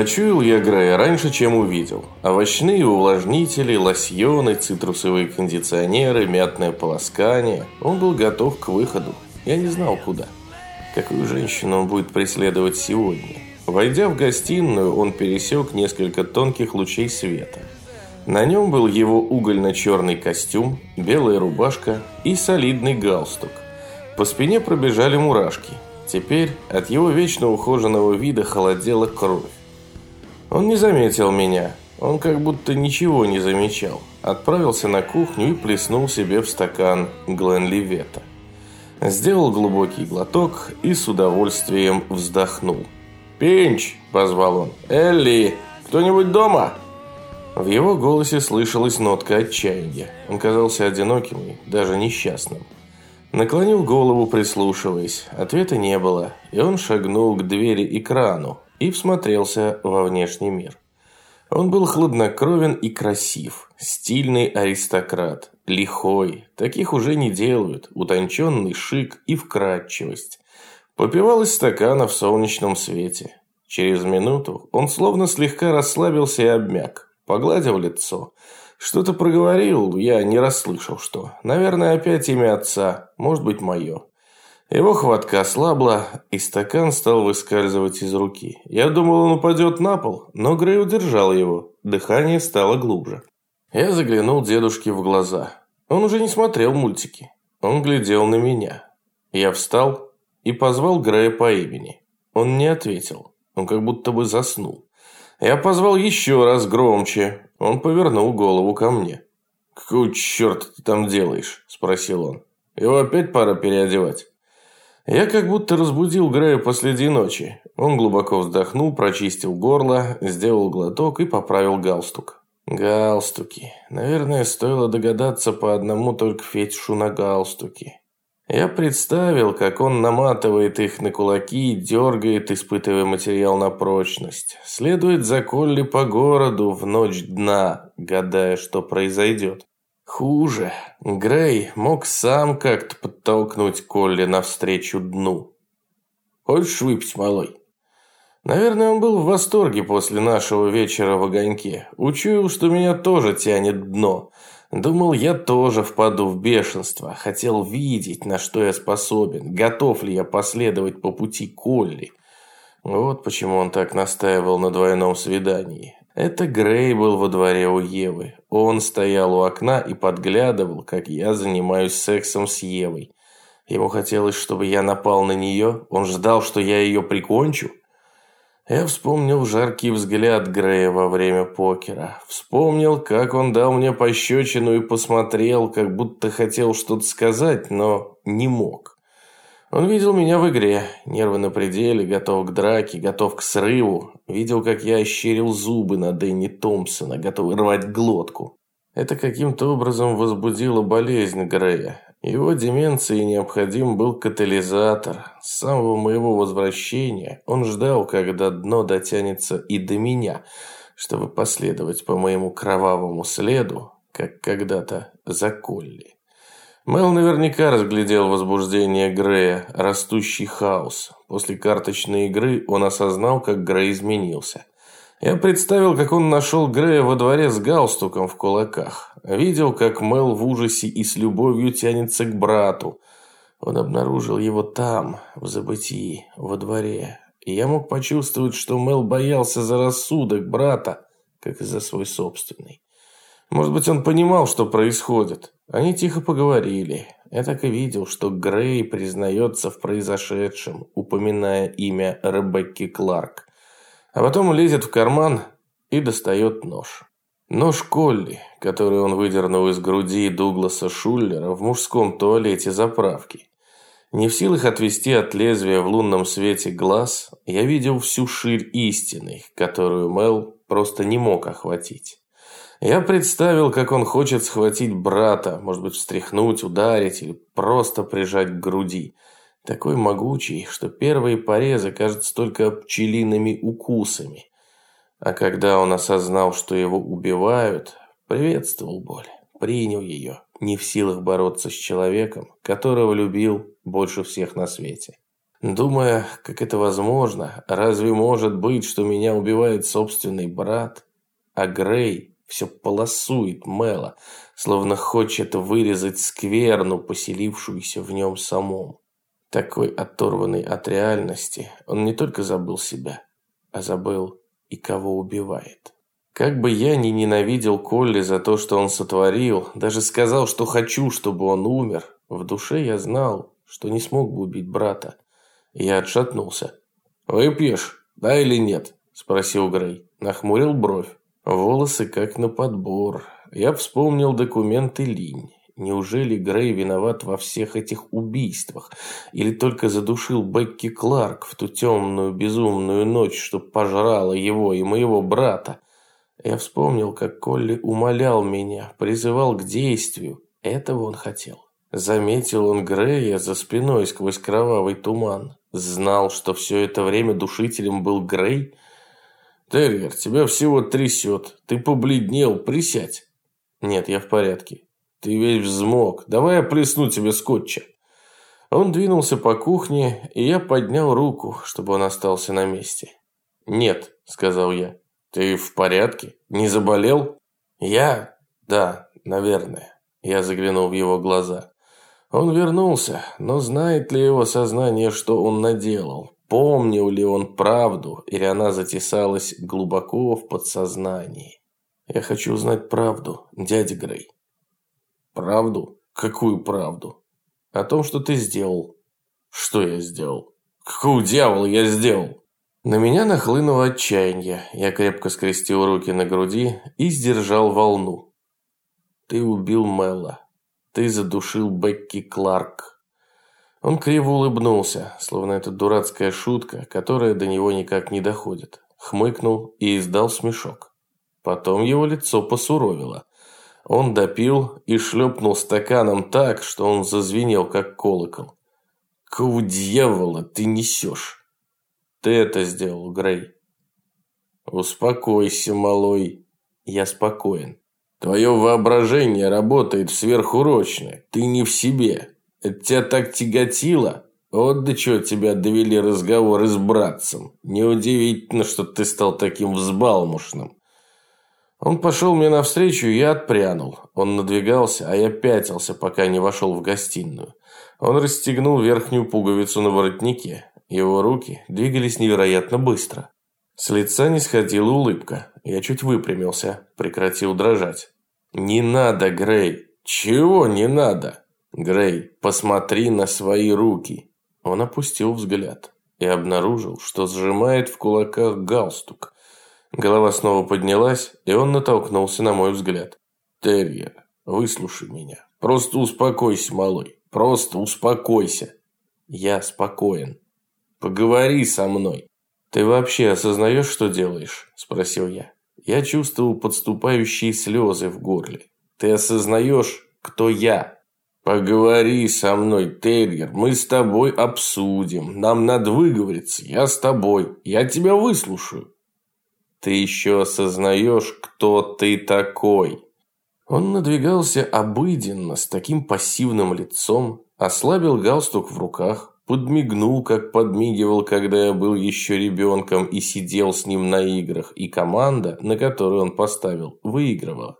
Почуял я Грея раньше, чем увидел. Овощные увлажнители, лосьоны, цитрусовые кондиционеры, мятное полоскание. Он был готов к выходу. Я не знал, куда. Какую женщину он будет преследовать сегодня? Войдя в гостиную, он пересек несколько тонких лучей света. На нем был его угольно-черный костюм, белая рубашка и солидный галстук. По спине пробежали мурашки. Теперь от его вечно ухоженного вида холодела кровь. Он не заметил меня. Он как будто ничего не замечал. Отправился на кухню и плеснул себе в стакан Гленливета. Сделал глубокий глоток и с удовольствием вздохнул. «Пинч!» – позвал он. «Элли! Кто-нибудь дома?» В его голосе слышалась нотка отчаяния. Он казался одиноким и даже несчастным. Наклонил голову, прислушиваясь. Ответа не было, и он шагнул к двери и крану и всмотрелся во внешний мир. Он был хладнокровен и красив, стильный аристократ, лихой. Таких уже не делают, утонченный шик и вкрадчивость. Попивал из стакана в солнечном свете. Через минуту он словно слегка расслабился и обмяк. Погладил лицо. Что-то проговорил, я не расслышал что. Наверное, опять имя отца, может быть, мое. Его хватка ослабла, и стакан стал выскальзывать из руки. Я думал, он упадет на пол, но Грей удержал его. Дыхание стало глубже. Я заглянул дедушке в глаза. Он уже не смотрел мультики. Он глядел на меня. Я встал и позвал Грея по имени. Он не ответил. Он как будто бы заснул. Я позвал еще раз громче. Он повернул голову ко мне. «Какого черта ты там делаешь?» – спросил он. «Его опять пора переодевать?» Я как будто разбудил Грея посреди ночи. Он глубоко вздохнул, прочистил горло, сделал глоток и поправил галстук. Галстуки. Наверное, стоило догадаться по одному только фетишу на галстуки. Я представил, как он наматывает их на кулаки и дергает, испытывая материал на прочность. Следует за Колли по городу в ночь дна, гадая, что произойдет. Хуже. Грей мог сам как-то подтолкнуть Колли навстречу дну. «Хочешь выпить, малой?» Наверное, он был в восторге после нашего вечера в огоньке. Учуял, что меня тоже тянет дно – Думал, я тоже впаду в бешенство. Хотел видеть, на что я способен. Готов ли я последовать по пути Колли. Вот почему он так настаивал на двойном свидании. Это Грей был во дворе у Евы. Он стоял у окна и подглядывал, как я занимаюсь сексом с Евой. Ему хотелось, чтобы я напал на нее. Он ждал, что я ее прикончу. Я вспомнил жаркий взгляд Грея во время покера. Вспомнил, как он дал мне пощечину и посмотрел, как будто хотел что-то сказать, но не мог. Он видел меня в игре, нервы на пределе, готов к драке, готов к срыву. Видел, как я ощерил зубы на Дэнни Томпсона, готовый рвать глотку. Это каким-то образом возбудило болезнь Грея. Его деменции необходим был катализатор. С самого моего возвращения он ждал, когда дно дотянется и до меня, чтобы последовать по моему кровавому следу, как когда-то за Колли. Мэл наверняка разглядел возбуждение Грея, растущий хаос. После карточной игры он осознал, как Грей изменился. Я представил, как он нашел Грея во дворе с галстуком в кулаках. Видел, как Мел в ужасе и с любовью тянется к брату. Он обнаружил его там, в забытии, во дворе. И я мог почувствовать, что Мел боялся за рассудок брата, как и за свой собственный. Может быть, он понимал, что происходит. Они тихо поговорили. Я так и видел, что Грей признается в произошедшем, упоминая имя Ребекки Кларк. А потом лезет в карман и достает нож. Нож Колли, который он выдернул из груди Дугласа Шуллера в мужском туалете заправки. Не в силах отвести от лезвия в лунном свете глаз, я видел всю ширь истины, которую Мел просто не мог охватить. Я представил, как он хочет схватить брата, может быть, встряхнуть, ударить или просто прижать к груди – такой могучий, что первые порезы кажутся только пчелиными укусами. А когда он осознал, что его убивают, приветствовал боль, принял ее, не в силах бороться с человеком, которого любил больше всех на свете. думая, как это возможно, разве может быть, что меня убивает собственный брат? А Грей все полосует Мэла, словно хочет вырезать скверну, поселившуюся в нем самом. Такой оторванный от реальности, он не только забыл себя, а забыл и кого убивает. Как бы я ни ненавидел Колли за то, что он сотворил, даже сказал, что хочу, чтобы он умер, в душе я знал, что не смог бы убить брата. Я отшатнулся. «Выпьешь, да или нет?» – спросил Грей. Нахмурил бровь. Волосы как на подбор. Я вспомнил документы Линь. Неужели Грей виноват во всех этих убийствах? Или только задушил Бекки Кларк в ту темную безумную ночь, что пожрала его и моего брата? Я вспомнил, как Колли умолял меня, призывал к действию. Этого он хотел. Заметил он Грея за спиной сквозь кровавый туман. Знал, что все это время душителем был Грей. «Терьер, тебя всего трясет. Ты побледнел, присядь». «Нет, я в порядке». «Ты весь взмок. Давай я плесну тебе скотча». Он двинулся по кухне, и я поднял руку, чтобы он остался на месте. «Нет», — сказал я. «Ты в порядке? Не заболел?» «Я? Да, наверное». Я заглянул в его глаза. Он вернулся, но знает ли его сознание, что он наделал? Помнил ли он правду, или она затесалась глубоко в подсознании? Я хочу узнать правду, дядя Грей. Правду? Какую правду? О том, что ты сделал. Что я сделал? Какого дьявола я сделал? На меня нахлынуло отчаяние. Я крепко скрестил руки на груди и сдержал волну. Ты убил Мелла. Ты задушил Бекки Кларк. Он криво улыбнулся, словно это дурацкая шутка, которая до него никак не доходит. Хмыкнул и издал смешок. Потом его лицо посуровило. Он допил и шлепнул стаканом так, что он зазвенел, как колокол. «Какого дьявола ты несешь?» Ты это сделал, Грей. Успокойся, малой. Я спокоен. Твое воображение работает сверхурочно. Ты не в себе. Это тебя так тяготило? Вот до чего тебя довели разговоры с братцем. Неудивительно, что ты стал таким взбалмошным. Он пошел мне навстречу, и я отпрянул. Он надвигался, а я пятился, пока не вошел в гостиную. Он расстегнул верхнюю пуговицу на воротнике. Его руки двигались невероятно быстро. С лица не сходила улыбка. Я чуть выпрямился, прекратил дрожать. «Не надо, Грей!» «Чего не надо?» «Грей, посмотри на свои руки!» Он опустил взгляд и обнаружил, что сжимает в кулаках галстук. Голова снова поднялась, и он натолкнулся на мой взгляд. «Терьер, выслушай меня. Просто успокойся, малой. Просто успокойся». «Я спокоен», Поговори со мной. Ты вообще осознаешь, что делаешь? Спросил я. Я чувствовал подступающие слезы в горле. Ты осознаешь, кто я? Поговори со мной, Терьер. Мы с тобой обсудим. Нам надо выговориться. Я с тобой. Я тебя выслушаю. Ты еще осознаешь, кто ты такой? Он надвигался обыденно, с таким пассивным лицом, ослабил галстук в руках, Подмигнул, как подмигивал, когда я был еще ребенком и сидел с ним на играх, и команда, на которую он поставил, выигрывала.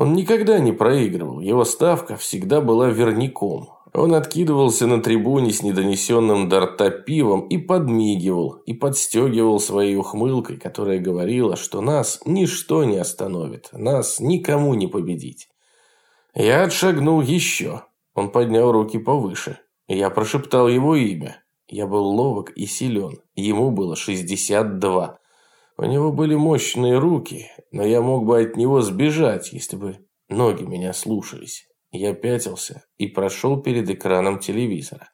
Он никогда не проигрывал, его ставка всегда была верняком. Он откидывался на трибуне с недонесенным до рта пивом и подмигивал, и подстегивал своей ухмылкой, которая говорила, что нас ничто не остановит, нас никому не победить. Я отшагнул еще. Он поднял руки повыше. Я прошептал его имя. Я был ловок и силен. Ему было 62. У него были мощные руки, но я мог бы от него сбежать, если бы ноги меня слушались. Я пятился и прошел перед экраном телевизора.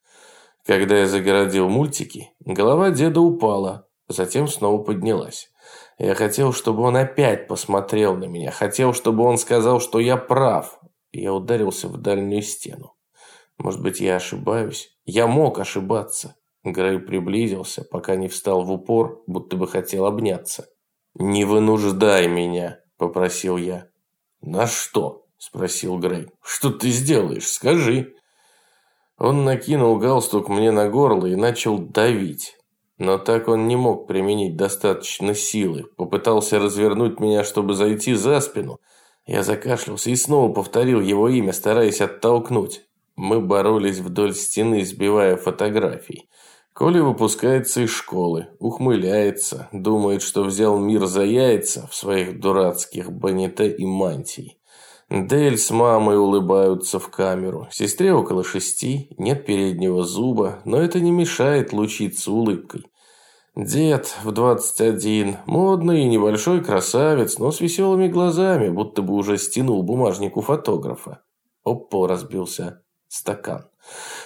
Когда я загородил мультики, голова деда упала, затем снова поднялась. Я хотел, чтобы он опять посмотрел на меня, хотел, чтобы он сказал, что я прав. Я ударился в дальнюю стену. Может быть, я ошибаюсь? Я мог ошибаться. Грей приблизился, пока не встал в упор, будто бы хотел обняться. «Не вынуждай меня», – попросил я. «На что?» – спросил Грей. «Что ты сделаешь? Скажи». Он накинул галстук мне на горло и начал давить. Но так он не мог применить достаточно силы. Попытался развернуть меня, чтобы зайти за спину. Я закашлялся и снова повторил его имя, стараясь оттолкнуть. Мы боролись вдоль стены, сбивая фотографии. Коля выпускается из школы, ухмыляется, думает, что взял мир за яйца в своих дурацких бонете и мантии. Дель с мамой улыбаются в камеру. Сестре около шести, нет переднего зуба, но это не мешает лучиться улыбкой. Дед в 21, модный и небольшой красавец, но с веселыми глазами, будто бы уже стянул бумажник у фотографа. Оппо разбился стакан.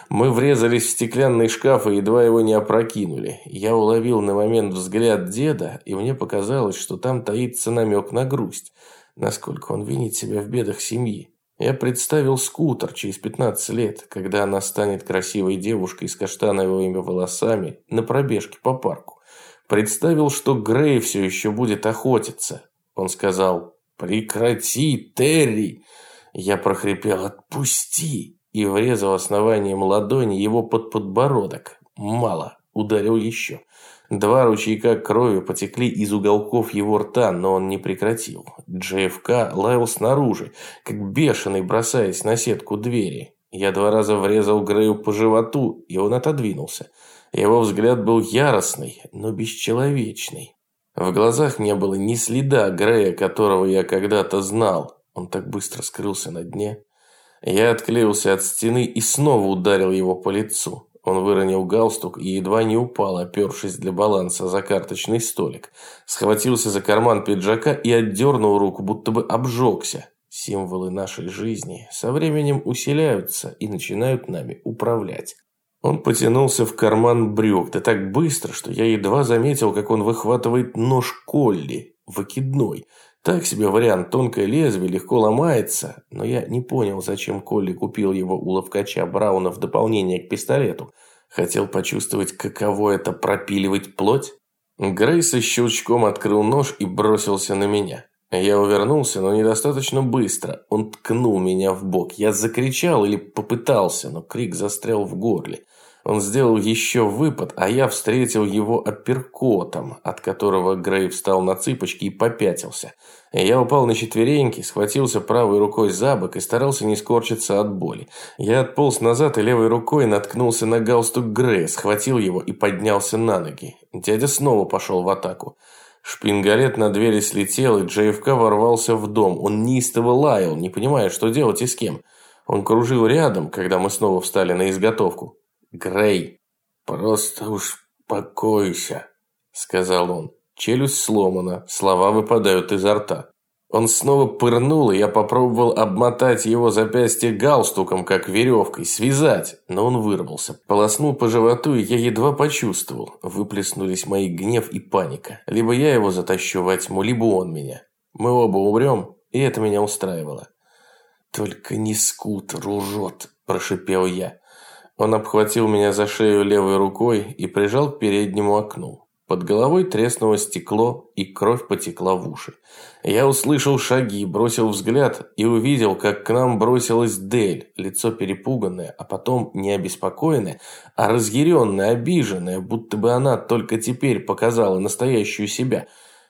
Мы врезались в стеклянный шкаф и едва его не опрокинули. Я уловил на момент взгляд деда, и мне показалось, что там таится намек на грусть, насколько он винит себя в бедах семьи. Я представил скутер через 15 лет, когда она станет красивой девушкой с каштановыми волосами на пробежке по парку. Представил, что Грей все еще будет охотиться. Он сказал «Прекрати, Терри!» Я прохрипел «Отпусти!» И врезал основанием ладони его под подбородок. Мало. Ударил еще. Два ручейка крови потекли из уголков его рта, но он не прекратил. JFK лаял снаружи, как бешеный, бросаясь на сетку двери. Я два раза врезал Грею по животу, и он отодвинулся. Его взгляд был яростный, но бесчеловечный. В глазах не было ни следа Грея, которого я когда-то знал. Он так быстро скрылся на дне. Я отклеился от стены и снова ударил его по лицу. Он выронил галстук и едва не упал, опершись для баланса за карточный столик. Схватился за карман пиджака и отдернул руку, будто бы обжегся. Символы нашей жизни со временем усиляются и начинают нами управлять. Он потянулся в карман брюк, да так быстро, что я едва заметил, как он выхватывает нож Колли, выкидной – так себе вариант, тонкое лезвие легко ломается, но я не понял, зачем Колли купил его у ловкача Брауна в дополнение к пистолету. Хотел почувствовать, каково это пропиливать плоть? Грейс со щелчком открыл нож и бросился на меня. Я увернулся, но недостаточно быстро. Он ткнул меня в бок. Я закричал или попытался, но крик застрял в горле. Он сделал еще выпад, а я встретил его апперкотом, от которого Грей встал на цыпочки и попятился. Я упал на четвереньки, схватился правой рукой за бок и старался не скорчиться от боли. Я отполз назад и левой рукой наткнулся на галстук Грея, схватил его и поднялся на ноги. Дядя снова пошел в атаку. Шпингалет на двери слетел, и JFK ворвался в дом. Он неистово лаял, не понимая, что делать и с кем. Он кружил рядом, когда мы снова встали на изготовку. Грей, просто успокойся, сказал он. Челюсть сломана, слова выпадают изо рта. Он снова пырнул, и я попробовал обмотать его запястье галстуком, как веревкой, связать, но он вырвался. Полоснул по животу, и я едва почувствовал. Выплеснулись мои гнев и паника. Либо я его затащу во тьму, либо он меня. Мы оба умрем, и это меня устраивало. «Только не скутер, урод!» – прошипел я. Он обхватил меня за шею левой рукой и прижал к переднему окну. Под головой треснуло стекло, и кровь потекла в уши. Я услышал шаги, бросил взгляд и увидел, как к нам бросилась Дель, лицо перепуганное, а потом не обеспокоенное, а разъяренное, обиженное, будто бы она только теперь показала настоящую себя.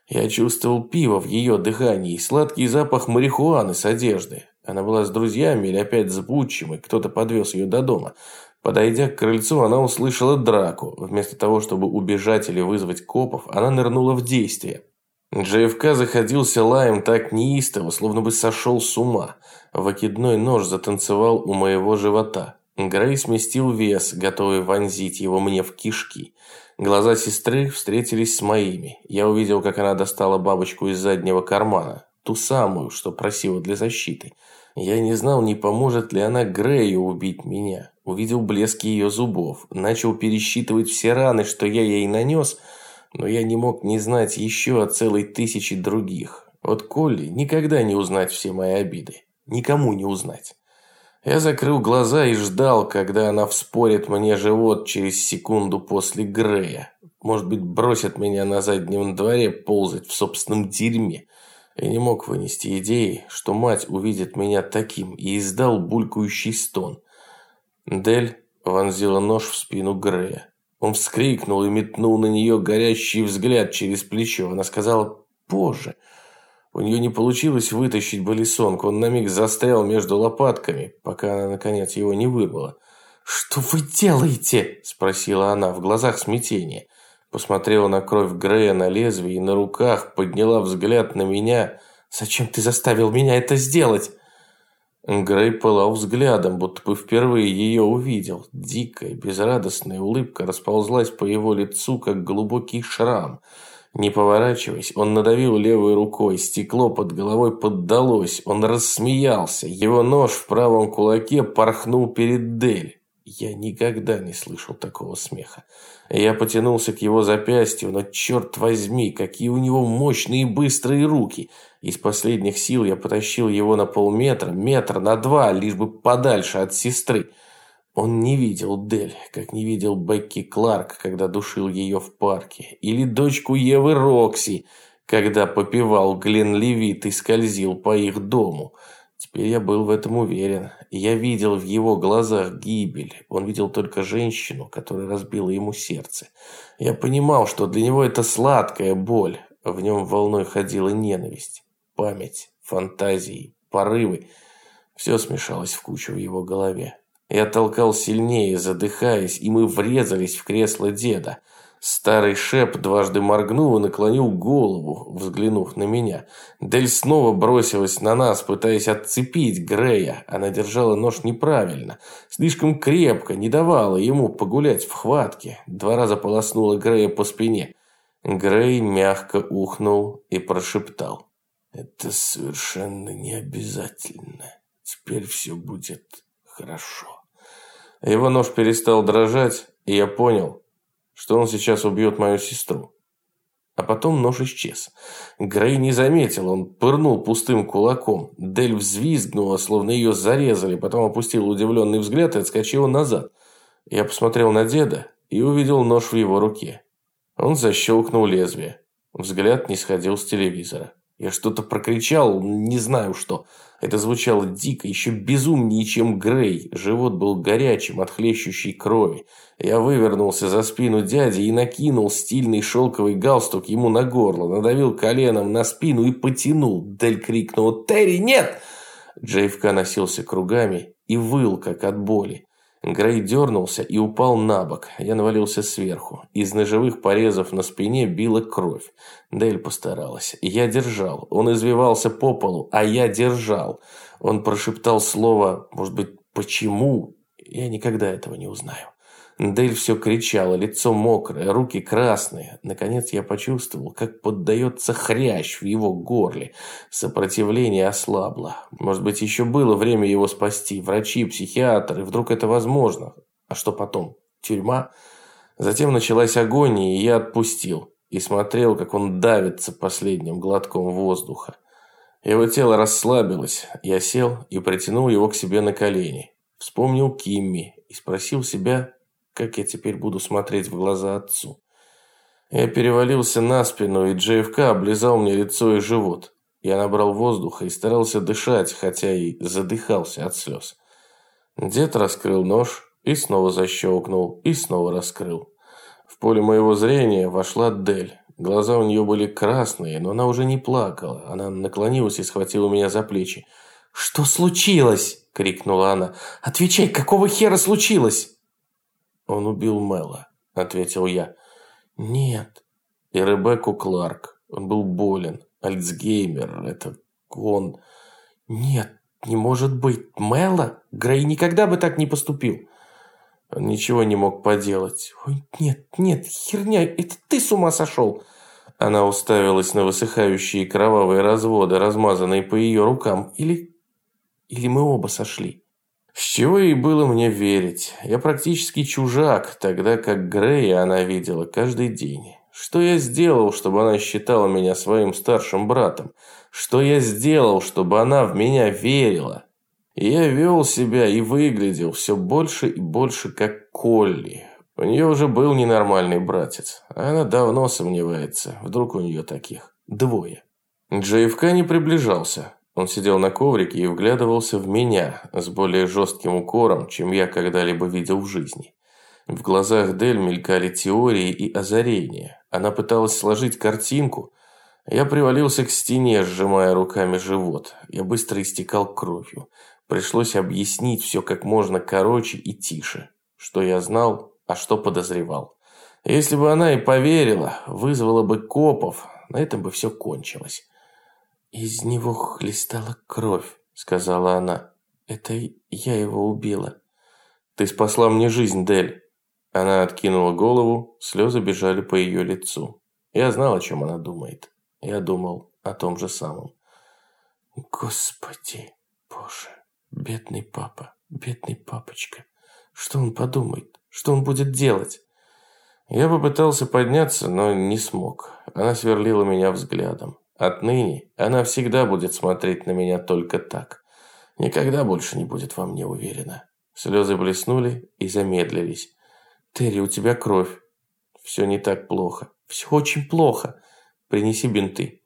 Я чувствовал пиво в ее дыхании и сладкий запах марихуаны с одежды. Она была с друзьями или опять с Бутчем, и кто-то подвез ее до дома. Подойдя к крыльцу, она услышала драку. Вместо того, чтобы убежать или вызвать копов, она нырнула в действие. JFK заходился лаем так неистово, словно бы сошел с ума. Выкидной нож затанцевал у моего живота. Грей сместил вес, готовый вонзить его мне в кишки. Глаза сестры встретились с моими. Я увидел, как она достала бабочку из заднего кармана. Ту самую, что просила для защиты. Я не знал, не поможет ли она Грею убить меня. Увидел блеск ее зубов, начал пересчитывать все раны, что я ей нанес, но я не мог не знать еще о целой тысяче других. Вот Колли никогда не узнать все мои обиды. Никому не узнать. Я закрыл глаза и ждал, когда она вспорит мне живот через секунду после Грея. Может быть, бросит меня на заднем дворе ползать в собственном дерьме. Я не мог вынести идеи, что мать увидит меня таким, и издал булькающий стон. Дель вонзила нож в спину Грея. Он вскрикнул и метнул на нее горящий взгляд через плечо. Она сказала «Боже!». У нее не получилось вытащить балисонку. Он на миг застрял между лопатками, пока она, наконец, его не вырвала. «Что вы делаете?» – спросила она, в глазах смятение. Посмотрела на кровь Грея на лезвии и на руках, подняла взгляд на меня. «Зачем ты заставил меня это сделать?» Грей пылал взглядом, будто бы впервые ее увидел. Дикая, безрадостная улыбка расползлась по его лицу, как глубокий шрам. Не поворачиваясь, он надавил левой рукой, стекло под головой поддалось, он рассмеялся, его нож в правом кулаке порхнул перед Дель. Я никогда не слышал такого смеха. Я потянулся к его запястью, но черт возьми, какие у него мощные и быстрые руки. Из последних сил я потащил его на полметра, метр на два, лишь бы подальше от сестры. Он не видел Дель, как не видел Бекки Кларк, когда душил ее в парке. Или дочку Евы Рокси, когда попивал Глен Левит и скользил по их дому. Теперь я был в этом уверен. Я видел в его глазах гибель. Он видел только женщину, которая разбила ему сердце. Я понимал, что для него это сладкая боль. В нем волной ходила ненависть, память, фантазии, порывы. Все смешалось в кучу в его голове. Я толкал сильнее, задыхаясь, и мы врезались в кресло деда. Старый шеп дважды моргнул и наклонил голову, взглянув на меня. Дель снова бросилась на нас, пытаясь отцепить Грея. Она держала нож неправильно, слишком крепко, не давала ему погулять в хватке. Два раза полоснула Грея по спине. Грей мягко ухнул и прошептал. «Это совершенно не обязательно. Теперь все будет хорошо». Его нож перестал дрожать, и я понял, что он сейчас убьет мою сестру. А потом нож исчез. Грей не заметил, он пырнул пустым кулаком. Дель взвизгнула, словно ее зарезали, потом опустила удивленный взгляд и отскочила назад. Я посмотрел на деда и увидел нож в его руке. Он защелкнул лезвие. Взгляд не сходил с телевизора. Я что-то прокричал, не знаю что. Это звучало дико, еще безумнее, чем Грей. Живот был горячим от хлещущей крови. Я вывернулся за спину дяди и накинул стильный шелковый галстук ему на горло, надавил коленом на спину и потянул. Дель крикнул «Терри, нет!» Джейфка носился кругами и выл, как от боли. Грей дернулся и упал на бок. Я навалился сверху. Из ножевых порезов на спине била кровь. Дель постаралась. Я держал. Он извивался по полу, а я держал. Он прошептал слово, может быть, «почему?» Я никогда этого не узнаю. Дель все кричала, лицо мокрое, руки красные. Наконец я почувствовал, как поддается хрящ в его горле. Сопротивление ослабло. Может быть, еще было время его спасти. Врачи, психиатры. Вдруг это возможно. А что потом? Тюрьма? Затем началась агония, и я отпустил. И смотрел, как он давится последним глотком воздуха. Его тело расслабилось. Я сел и притянул его к себе на колени. Вспомнил Кимми и спросил себя, как я теперь буду смотреть в глаза отцу? Я перевалился на спину, и JFK облизал мне лицо и живот. Я набрал воздуха и старался дышать, хотя и задыхался от слез. Дед раскрыл нож и снова защелкнул, и снова раскрыл. В поле моего зрения вошла Дель. Глаза у нее были красные, но она уже не плакала. Она наклонилась и схватила меня за плечи. «Что случилось?» – крикнула она. «Отвечай, какого хера случилось?» «Он убил Мэла», – ответил я. «Нет». «И Ребекку Кларк. Он был болен. Альцгеймер. Это он...» «Нет, не может быть. Мэла? Грей никогда бы так не поступил». Он ничего не мог поделать. «Ой, нет, нет, херня, это ты с ума сошел!» Она уставилась на высыхающие кровавые разводы, размазанные по ее рукам. «Или... или мы оба сошли?» С чего ей было мне верить? Я практически чужак, тогда как Грея она видела каждый день. Что я сделал, чтобы она считала меня своим старшим братом? Что я сделал, чтобы она в меня верила? И я вел себя и выглядел все больше и больше как Колли. У нее уже был ненормальный братец. Она давно сомневается. Вдруг у нее таких двое. Джейфка не приближался. Он сидел на коврике и вглядывался в меня с более жестким укором, чем я когда-либо видел в жизни. В глазах Дель мелькали теории и озарения. Она пыталась сложить картинку. Я привалился к стене, сжимая руками живот. Я быстро истекал кровью. Пришлось объяснить все как можно короче и тише. Что я знал, а что подозревал. Если бы она и поверила, вызвала бы копов, на этом бы все кончилось. «Из него хлестала кровь», — сказала она. «Это я его убила». «Ты спасла мне жизнь, Дель». Она откинула голову, слезы бежали по ее лицу. Я знал, о чем она думает. Я думал о том же самом. «Господи, Боже, бедный папа, бедный папочка. Что он подумает? Что он будет делать?» Я попытался подняться, но не смог. Она сверлила меня взглядом. Отныне она всегда будет смотреть на меня только так. Никогда больше не будет во мне уверена. Слезы блеснули и замедлились. «Терри, у тебя кровь». «Все не так плохо». «Все очень плохо. Принеси бинты».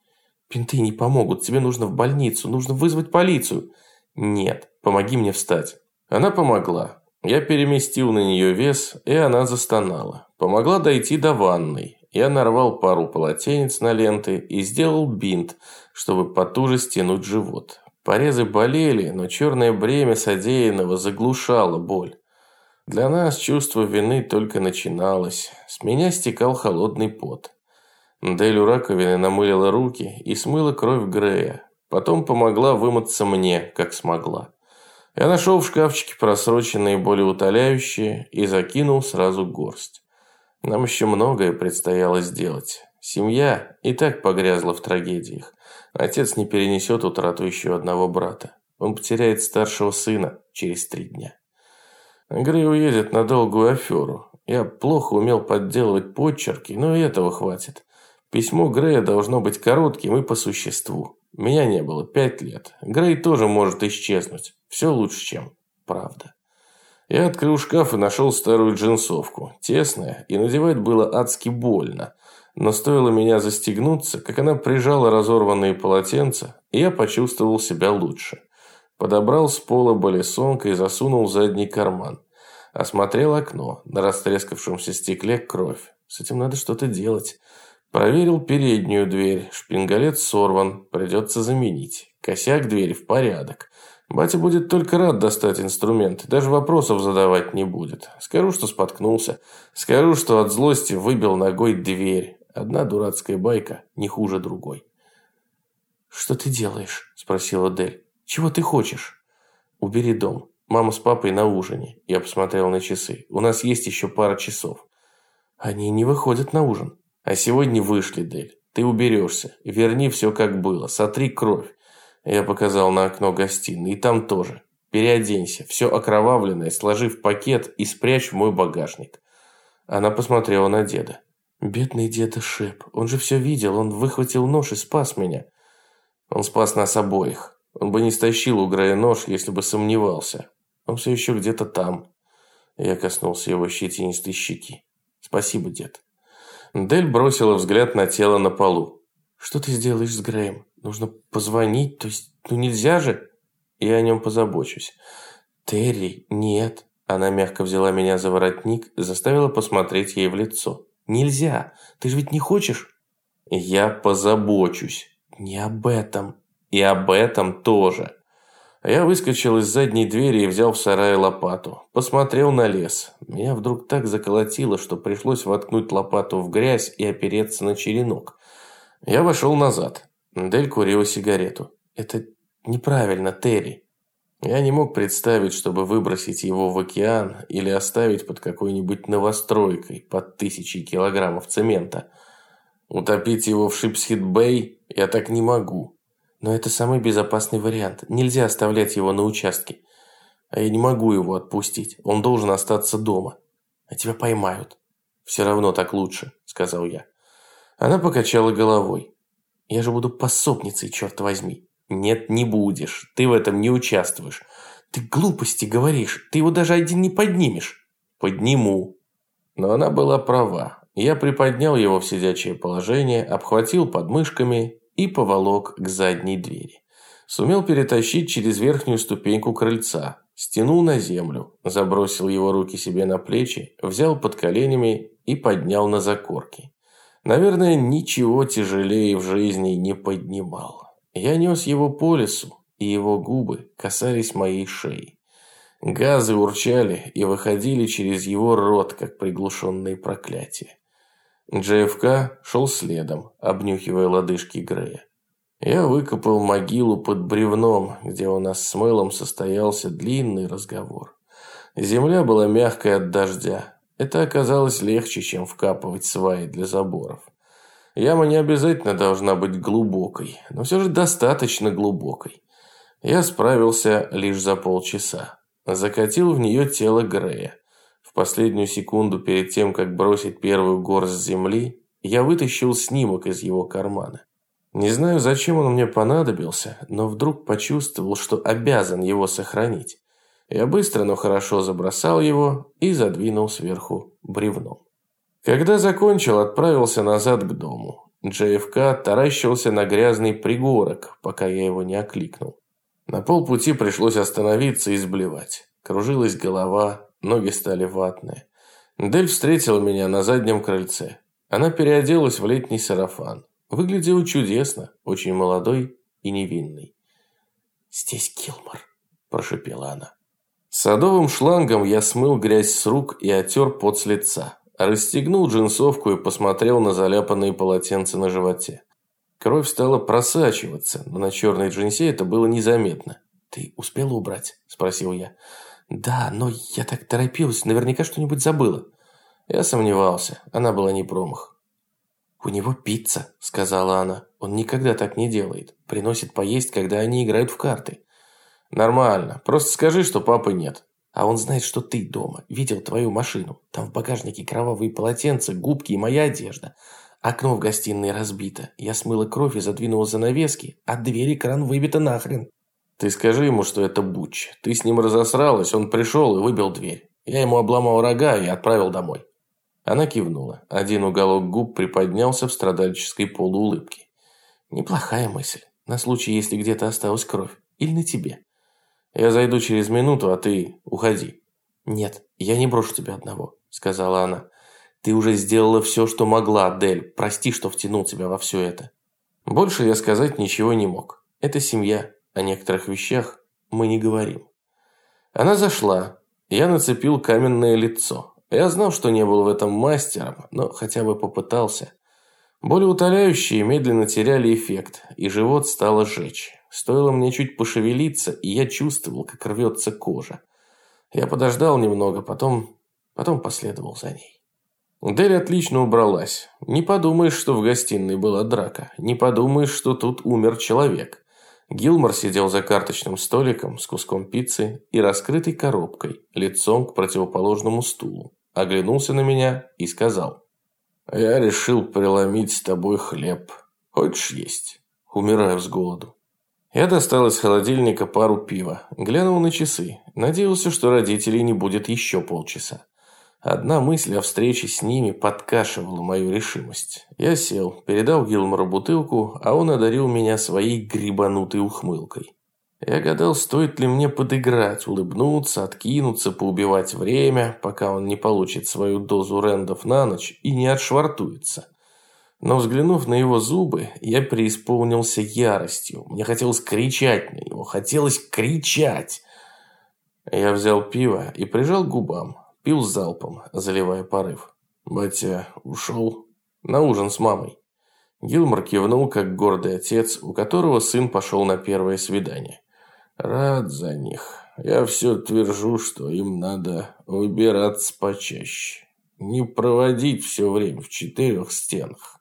«Бинты не помогут. Тебе нужно в больницу. Нужно вызвать полицию». «Нет. Помоги мне встать». Она помогла. Я переместил на нее вес, и она застонала. Помогла дойти до ванной. Я нарвал пару полотенец на ленты и сделал бинт, чтобы потуже стянуть живот. Порезы болели, но черное бремя содеянного заглушало боль. Для нас чувство вины только начиналось. С меня стекал холодный пот. Дель у раковины намылила руки и смыла кровь Грея. Потом помогла вымыться мне, как смогла. Я нашел в шкафчике просроченные болеутоляющие и закинул сразу горсть. Нам еще многое предстояло сделать. Семья и так погрязла в трагедиях. Отец не перенесет утрату еще одного брата. Он потеряет старшего сына через три дня. Грей уедет на долгую аферу. Я плохо умел подделывать подчерки, но и этого хватит. Письмо Грея должно быть коротким и по существу. Меня не было пять лет. Грей тоже может исчезнуть. Все лучше, чем правда. Я открыл шкаф и нашел старую джинсовку. Тесная, и надевать было адски больно. Но стоило меня застегнуться, как она прижала разорванные полотенца, и я почувствовал себя лучше. Подобрал с пола балесонка и засунул в задний карман. Осмотрел окно. На растрескавшемся стекле кровь. С этим надо что-то делать. Проверил переднюю дверь. Шпингалет сорван. Придется заменить. Косяк двери в порядок. Батя будет только рад достать инструмент. Даже вопросов задавать не будет. Скажу, что споткнулся. Скажу, что от злости выбил ногой дверь. Одна дурацкая байка не хуже другой. «Что ты делаешь?» – спросила Дель. «Чего ты хочешь?» «Убери дом. Мама с папой на ужине». Я посмотрел на часы. «У нас есть еще пара часов». «Они не выходят на ужин». А сегодня вышли, Дель. Ты уберешься. Верни все как было. Сотри кровь. Я показал на окно гостиной. И там тоже. Переоденься. Все окровавленное сложи в пакет и спрячь в мой багажник. Она посмотрела на деда. Бедный деда Шеп. Он же все видел. Он выхватил нож и спас меня. Он спас нас обоих. Он бы не стащил у Грея нож, если бы сомневался. Он все еще где-то там. Я коснулся его щетинистой щеки. Спасибо, дед. Дель бросила взгляд на тело на полу. «Что ты сделаешь с Греем? Нужно позвонить, то есть, ну нельзя же?» «Я о нем позабочусь». «Терри, нет». Она мягко взяла меня за воротник, заставила посмотреть ей в лицо. «Нельзя. Ты же ведь не хочешь?» «Я позабочусь». «Не об этом». «И об этом тоже». Я выскочил из задней двери и взял в сарае лопату. Посмотрел на лес. Меня вдруг так заколотило, что пришлось воткнуть лопату в грязь и опереться на черенок. Я вошел назад. Дель курила сигарету. «Это неправильно, Терри». Я не мог представить, чтобы выбросить его в океан или оставить под какой-нибудь новостройкой под тысячи килограммов цемента. Утопить его в Шипсхит-Бэй я так не могу. Но это самый безопасный вариант. Нельзя оставлять его на участке. А я не могу его отпустить. Он должен остаться дома. А тебя поймают. Все равно так лучше, сказал я. Она покачала головой. Я же буду пособницей, черт возьми. Нет, не будешь. Ты в этом не участвуешь. Ты глупости говоришь. Ты его даже один не поднимешь. Подниму. Но она была права. Я приподнял его в сидячее положение, обхватил подмышками и поволок к задней двери. Сумел перетащить через верхнюю ступеньку крыльца, стянул на землю, забросил его руки себе на плечи, взял под коленями и поднял на закорки. Наверное, ничего тяжелее в жизни не поднимал. Я нес его по лесу, и его губы касались моей шеи. Газы урчали и выходили через его рот, как приглушенные проклятия. JFK шел следом, обнюхивая лодыжки Грея. Я выкопал могилу под бревном, где у нас с Мэлом состоялся длинный разговор. Земля была мягкой от дождя. Это оказалось легче, чем вкапывать сваи для заборов. Яма не обязательно должна быть глубокой, но все же достаточно глубокой. Я справился лишь за полчаса. Закатил в нее тело Грея. В последнюю секунду перед тем, как бросить первую горсть земли, я вытащил снимок из его кармана. Не знаю, зачем он мне понадобился, но вдруг почувствовал, что обязан его сохранить. Я быстро, но хорошо забросал его и задвинул сверху бревном. Когда закончил, отправился назад к дому. JFK таращился на грязный пригорок, пока я его не окликнул. На полпути пришлось остановиться и сблевать. Кружилась голова, ноги стали ватные. Дель встретила меня на заднем крыльце. Она переоделась в летний сарафан. Выглядела чудесно, очень молодой и невинный. «Здесь Килмор», – прошепела она. Садовым шлангом я смыл грязь с рук и отер пот с лица. Расстегнул джинсовку и посмотрел на заляпанные полотенца на животе. Кровь стала просачиваться, но на черной джинсе это было незаметно. «Ты успела убрать?» – спросил я. «Да, но я так торопилась, наверняка что-нибудь забыла». Я сомневался, она была не промах. «У него пицца», – сказала она. «Он никогда так не делает. Приносит поесть, когда они играют в карты». «Нормально. Просто скажи, что папы нет». А он знает, что ты дома. Видел твою машину. Там в багажнике кровавые полотенца, губки и моя одежда. Окно в гостиной разбито. Я смыла кровь и задвинула занавески, а дверь кран выбита нахрен. Ты скажи ему, что это Буч. Ты с ним разосралась, он пришел и выбил дверь. Я ему обломал рога и отправил домой. Она кивнула. Один уголок губ приподнялся в страдальческой полуулыбке. Неплохая мысль. На случай, если где-то осталась кровь. Или на тебе. Я зайду через минуту, а ты уходи». «Нет, я не брошу тебя одного», – сказала она. «Ты уже сделала все, что могла, Дель. Прости, что втянул тебя во все это». Больше я сказать ничего не мог. Это семья. О некоторых вещах мы не говорим. Она зашла. Я нацепил каменное лицо. Я знал, что не был в этом мастером, но хотя бы попытался. Боли утоляющие медленно теряли эффект, и живот стало жечь. Стоило мне чуть пошевелиться, и я чувствовал, как рвется кожа. Я подождал немного, потом, потом последовал за ней. Дель отлично убралась. Не подумаешь, что в гостиной была драка. Не подумаешь, что тут умер человек. Гилмор сидел за карточным столиком с куском пиццы и раскрытой коробкой, лицом к противоположному стулу. Оглянулся на меня и сказал. «Я решил преломить с тобой хлеб. Хочешь есть?» Умираю с голоду. Я достал из холодильника пару пива, глянул на часы, надеялся, что родителей не будет еще полчаса. Одна мысль о встрече с ними подкашивала мою решимость. Я сел, передал Гилмору бутылку, а он одарил меня своей грибанутой ухмылкой. Я гадал, стоит ли мне подыграть, улыбнуться, откинуться, поубивать время, пока он не получит свою дозу рендов на ночь и не отшвартуется. Но взглянув на его зубы, я преисполнился яростью. Мне хотелось кричать на него, хотелось кричать. Я взял пиво и прижал к губам, пил залпом, заливая порыв. Батя ушел на ужин с мамой. Гилмор кивнул, как гордый отец, у которого сын пошел на первое свидание. Рад за них. Я все твержу, что им надо выбираться почаще. Не проводить все время в четырех стенах.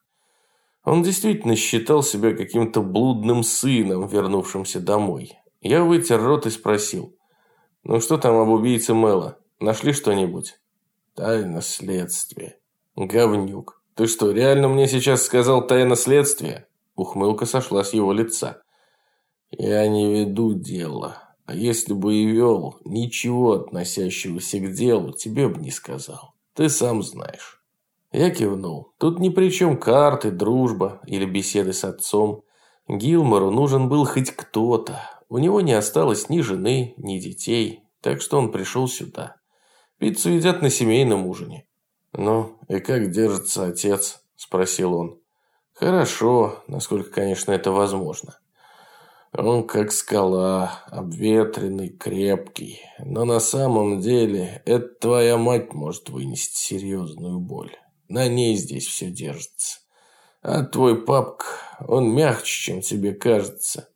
Он действительно считал себя каким-то блудным сыном, вернувшимся домой. Я вытер рот и спросил. «Ну что там об убийце Мэла? Нашли что-нибудь?» «Тайна следствия». «Говнюк. Ты что, реально мне сейчас сказал тайна следствия?» Ухмылка сошла с его лица. «Я не веду дело. А если бы и вел, ничего относящегося к делу тебе бы не сказал. Ты сам знаешь». Я кивнул. Тут ни при чем карты, дружба или беседы с отцом. Гилмору нужен был хоть кто-то. У него не осталось ни жены, ни детей, так что он пришел сюда. Пиццу едят на семейном ужине. «Ну, и как держится отец?» – спросил он. «Хорошо, насколько, конечно, это возможно. Он как скала, обветренный, крепкий. Но на самом деле, это твоя мать может вынести серьезную боль. На ней здесь все держится. А твой папка, он мягче, чем тебе кажется.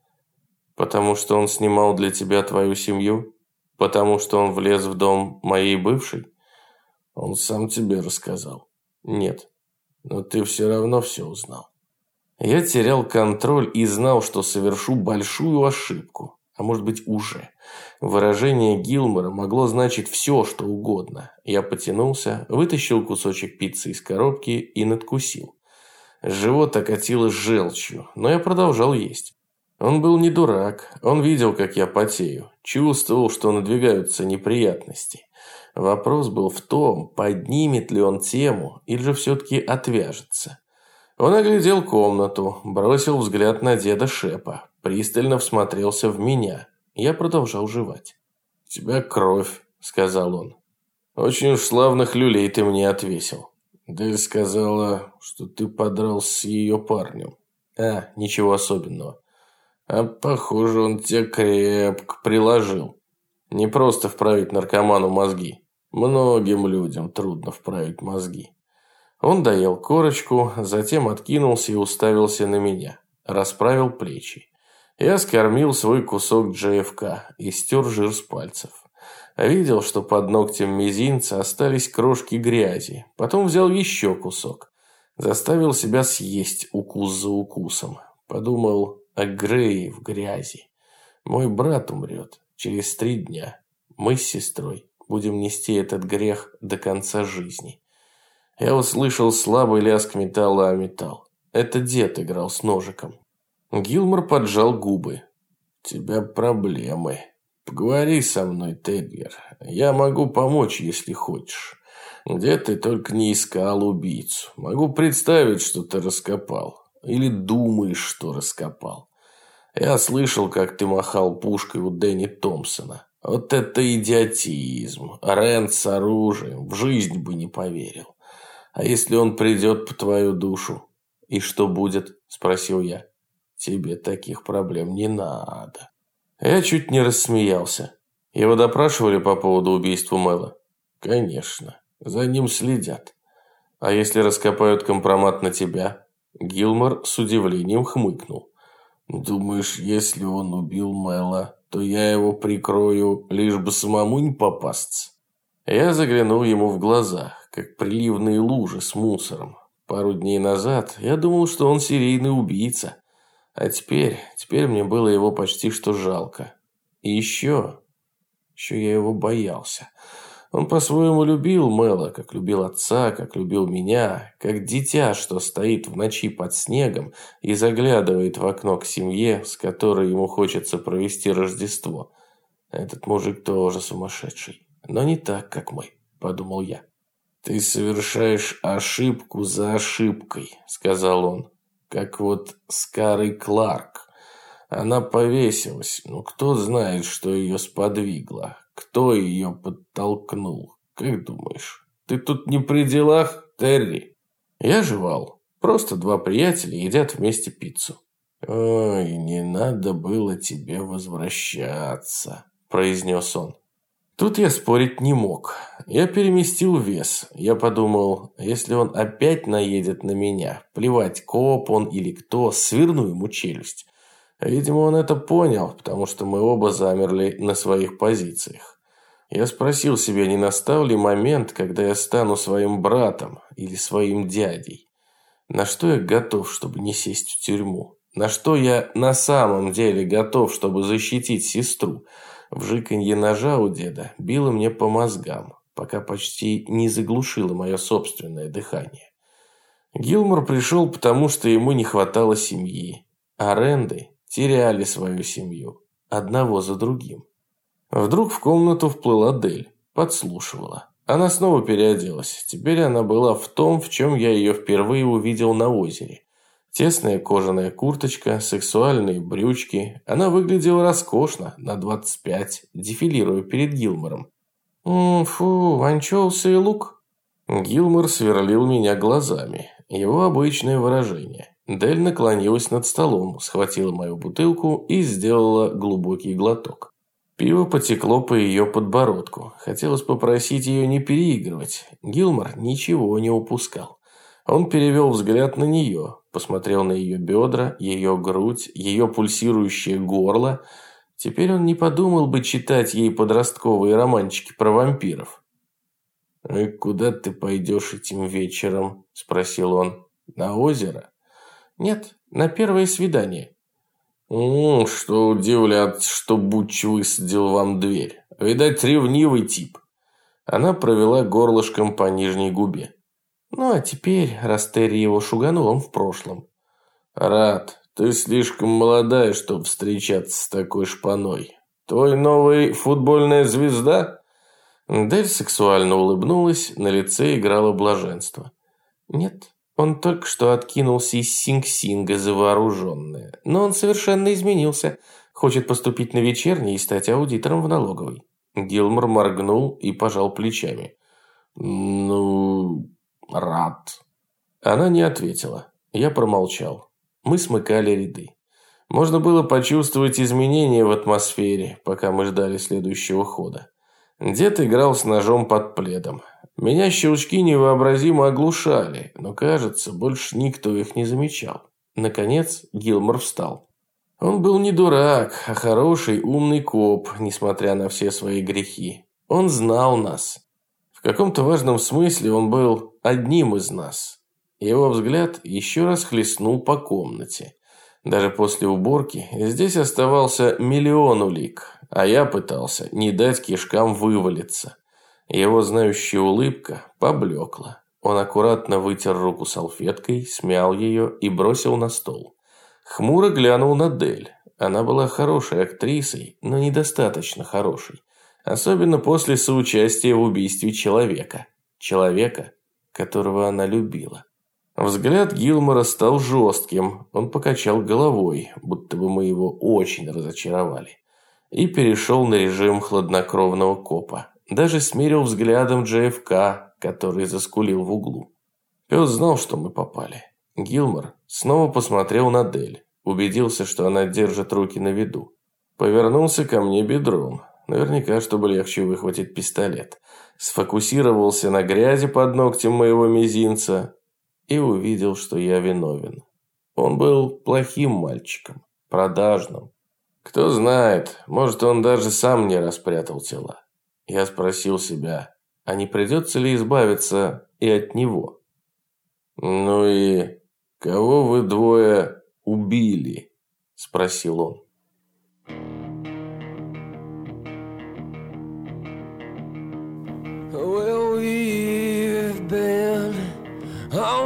Потому что он снимал для тебя твою семью? Потому что он влез в дом моей бывшей? Он сам тебе рассказал. Нет. Но ты все равно все узнал. Я терял контроль и знал, что совершу большую ошибку. А может быть уже. Выражение Гилмора могло значить все, что угодно. Я потянулся, вытащил кусочек пиццы из коробки и надкусил. Живот окатило желчью, но я продолжал есть. Он был не дурак, он видел, как я потею, чувствовал, что надвигаются неприятности. Вопрос был в том, поднимет ли он тему или же все-таки отвяжется. Он оглядел комнату, бросил взгляд на деда Шепа, пристально всмотрелся в меня. Я продолжал жевать. «У тебя кровь», — сказал он. «Очень уж славных люлей ты мне отвесил». Дель сказала, что ты подрался с ее парнем. А, ничего особенного. А похоже, он тебя крепко приложил. Не просто вправить наркоману мозги. Многим людям трудно вправить мозги. Он доел корочку, затем откинулся и уставился на меня. Расправил плечи. Я скормил свой кусок JFK и стер жир с пальцев. Видел, что под ногтем мизинца остались крошки грязи. Потом взял еще кусок. Заставил себя съесть укус за укусом. Подумал о Грее в грязи. Мой брат умрет через три дня. Мы с сестрой будем нести этот грех до конца жизни. Я услышал слабый лязг металла о металл. Это дед играл с ножиком. Гилмор поджал губы. «У тебя проблемы. Поговори со мной, Тедгер. Я могу помочь, если хочешь. Где ты только не искал убийцу. Могу представить, что ты раскопал. Или думаешь, что раскопал. Я слышал, как ты махал пушкой у Дэнни Томпсона. Вот это идиотизм. Рент с оружием. В жизнь бы не поверил. А если он придет по твою душу? И что будет? Спросил я. Тебе таких проблем не надо. Я чуть не рассмеялся. Его допрашивали по поводу убийства Мэла? Конечно. За ним следят. А если раскопают компромат на тебя? Гилмор с удивлением хмыкнул. Думаешь, если он убил Мэла, то я его прикрою, лишь бы самому не попасться? Я заглянул ему в глаза как приливные лужи с мусором. Пару дней назад я думал, что он серийный убийца. А теперь, теперь мне было его почти что жалко. И еще, еще я его боялся. Он по-своему любил Мэла, как любил отца, как любил меня, как дитя, что стоит в ночи под снегом и заглядывает в окно к семье, с которой ему хочется провести Рождество. Этот мужик тоже сумасшедший, но не так, как мы, подумал я. «Ты совершаешь ошибку за ошибкой», – сказал он. «Как вот Скарой Кларк. Она повесилась, но кто знает, что ее сподвигло, кто ее подтолкнул. Как думаешь, ты тут не при делах, Терри?» Я жевал. Просто два приятеля едят вместе пиццу. «Ой, не надо было тебе возвращаться», – произнес он. Тут я спорить не мог. Я переместил вес. Я подумал, если он опять наедет на меня, плевать, коп он или кто, сверну ему челюсть. Видимо, он это понял, потому что мы оба замерли на своих позициях. Я спросил себя, не настал ли момент, когда я стану своим братом или своим дядей. На что я готов, чтобы не сесть в тюрьму? На что я на самом деле готов, чтобы защитить сестру? Вжиканье ножа у деда било мне по мозгам, пока почти не заглушило мое собственное дыхание. Гилмор пришел, потому что ему не хватало семьи, а Ренды теряли свою семью, одного за другим. Вдруг в комнату вплыла Дель, подслушивала. Она снова переоделась. Теперь она была в том, в чем я ее впервые увидел на озере. Тесная кожаная курточка, сексуальные брючки. Она выглядела роскошно, на 25, дефилируя перед Гилмором. «М фу анчоусы и лук?» Гилмор сверлил меня глазами. Его обычное выражение. Дель наклонилась над столом, схватила мою бутылку и сделала глубокий глоток. Пиво потекло по ее подбородку. Хотелось попросить ее не переигрывать. Гилмор ничего не упускал. Он перевел взгляд на нее, посмотрел на ее бедра, ее грудь, ее пульсирующее горло. Теперь он не подумал бы читать ей подростковые романчики про вампиров. «И куда ты пойдешь этим вечером?» – спросил он. «На озеро?» «Нет, на первое свидание». «М -м, «Что удивляет, что Буч высадил вам дверь. Видать, ревнивый тип». Она провела горлышком по нижней губе. Ну а теперь, раз его шуганул, в прошлом. Рад, ты слишком молодая, чтобы встречаться с такой шпаной. Твой новый футбольная звезда? Дель сексуально улыбнулась, на лице играло блаженство. Нет, он только что откинулся из Синг-Синга за вооруженное. Но он совершенно изменился. Хочет поступить на вечерний и стать аудитором в налоговой. Гилмор моргнул и пожал плечами. «Ну, рад». Она не ответила. Я промолчал. Мы смыкали ряды. Можно было почувствовать изменения в атмосфере, пока мы ждали следующего хода. Дед играл с ножом под пледом. Меня щелчки невообразимо оглушали, но, кажется, больше никто их не замечал. Наконец Гилмор встал. Он был не дурак, а хороший, умный коп, несмотря на все свои грехи. Он знал нас. Каком-то важном смысле он был одним из нас. Его взгляд еще раз хлестнул по комнате. Даже после уборки здесь оставался миллион улик, а я пытался не дать кишкам вывалиться. Его знающая улыбка поблекла. Он аккуратно вытер руку салфеткой, смял ее и бросил на стол. Хмуро глянул на Дель. Она была хорошей актрисой, но недостаточно хорошей. Особенно после соучастия в убийстве человека. Человека, которого она любила. Взгляд Гилмора стал жестким. Он покачал головой, будто бы мы его очень разочаровали. И перешел на режим хладнокровного копа. Даже смерил взглядом JFK, который заскулил в углу. Пес знал, что мы попали. Гилмор снова посмотрел на Дель. Убедился, что она держит руки на виду. Повернулся ко мне бедром. Наверняка, чтобы легче выхватить пистолет. Сфокусировался на грязи под ногтем моего мизинца и увидел, что я виновен. Он был плохим мальчиком, продажным. Кто знает, может, он даже сам не распрятал тела. Я спросил себя, а не придется ли избавиться и от него? «Ну и кого вы двое убили?» – спросил он.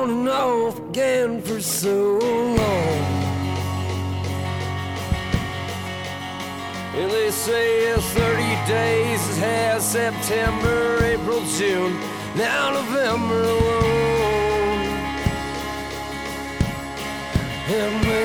On and off again for so long. And they say 30 days has September, April, June, now November alone. And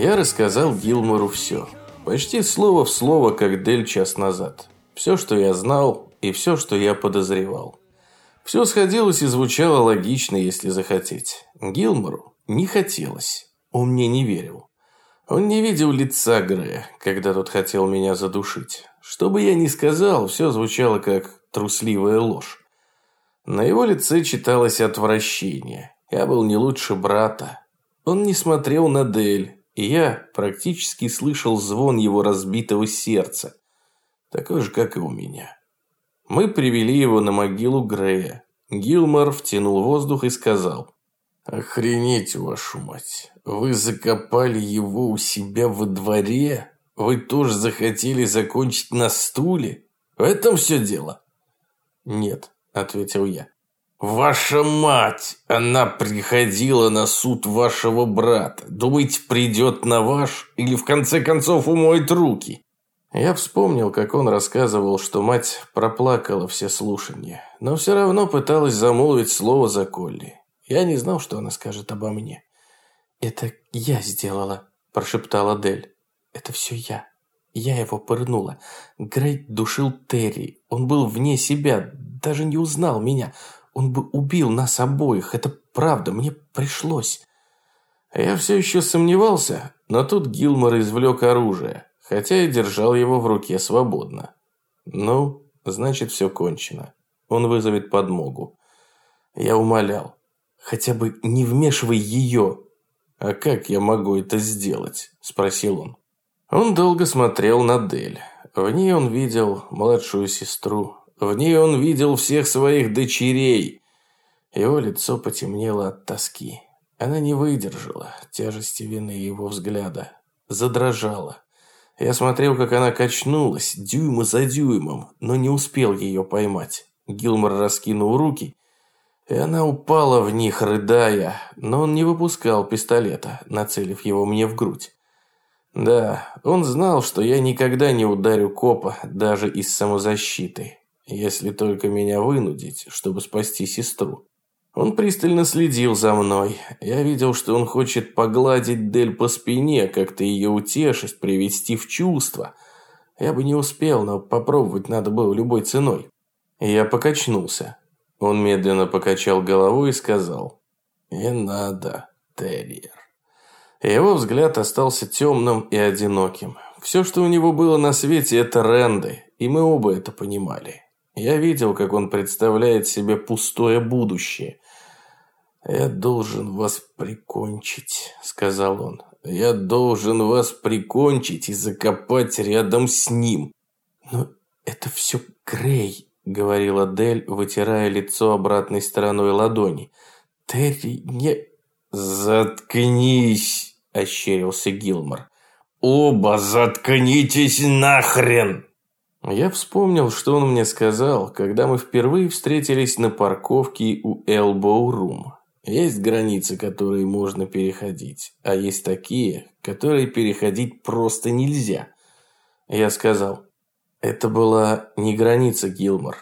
Я рассказал Гилмору все. Почти слово в слово, как Дель час назад. Все, что я знал, и все, что я подозревал. Все сходилось и звучало логично, если захотеть. Гилмору не хотелось. Он мне не верил. Он не видел лица Грея, когда тот хотел меня задушить. Что бы я ни сказал, все звучало как трусливая ложь. На его лице читалось отвращение. Я был не лучше брата. Он не смотрел на Дель, и я практически слышал звон его разбитого сердца, такой же, как и у меня. Мы привели его на могилу Грея. Гилмор втянул воздух и сказал, «Охренеть, вашу мать! Вы закопали его у себя во дворе? Вы тоже захотели закончить на стуле? В этом все дело?» «Нет», – ответил я. «Ваша мать! Она приходила на суд вашего брата. Думаете, придет на ваш или в конце концов умоет руки?» Я вспомнил, как он рассказывал, что мать проплакала все слушания, но все равно пыталась замолвить слово за Колли. Я не знал, что она скажет обо мне. «Это я сделала», – прошептала Дель. «Это все я. Я его пырнула. Грей душил Терри. Он был вне себя, даже не узнал меня. Он бы убил нас обоих, это правда, мне пришлось. Я все еще сомневался, но тут Гилмор извлек оружие, хотя и держал его в руке свободно. Ну, значит, все кончено. Он вызовет подмогу. Я умолял. Хотя бы не вмешивай ее. А как я могу это сделать? Спросил он. Он долго смотрел на Дель. В ней он видел младшую сестру, в ней он видел всех своих дочерей. Его лицо потемнело от тоски. Она не выдержала тяжести вины его взгляда. Задрожала. Я смотрел, как она качнулась, дюйма за дюймом, но не успел ее поймать. Гилмор раскинул руки, и она упала в них, рыдая, но он не выпускал пистолета, нацелив его мне в грудь. Да, он знал, что я никогда не ударю копа, даже из самозащиты если только меня вынудить, чтобы спасти сестру. Он пристально следил за мной. Я видел, что он хочет погладить Дель по спине, как-то ее утешить, привести в чувство. Я бы не успел, но попробовать надо было любой ценой. Я покачнулся. Он медленно покачал головой и сказал «Не надо, терьер». Его взгляд остался темным и одиноким. Все, что у него было на свете, это ренды, и мы оба это понимали. Я видел, как он представляет себе пустое будущее. «Я должен вас прикончить», — сказал он. «Я должен вас прикончить и закопать рядом с ним». «Но это все Грей», — говорила Дель, вытирая лицо обратной стороной ладони. «Терри не...» «Заткнись», — ощерился Гилмор. «Оба заткнитесь нахрен!» Я вспомнил, что он мне сказал, когда мы впервые встретились на парковке у Elbow Room. Есть границы, которые можно переходить, а есть такие, которые переходить просто нельзя. Я сказал, это была не граница, Гилмор.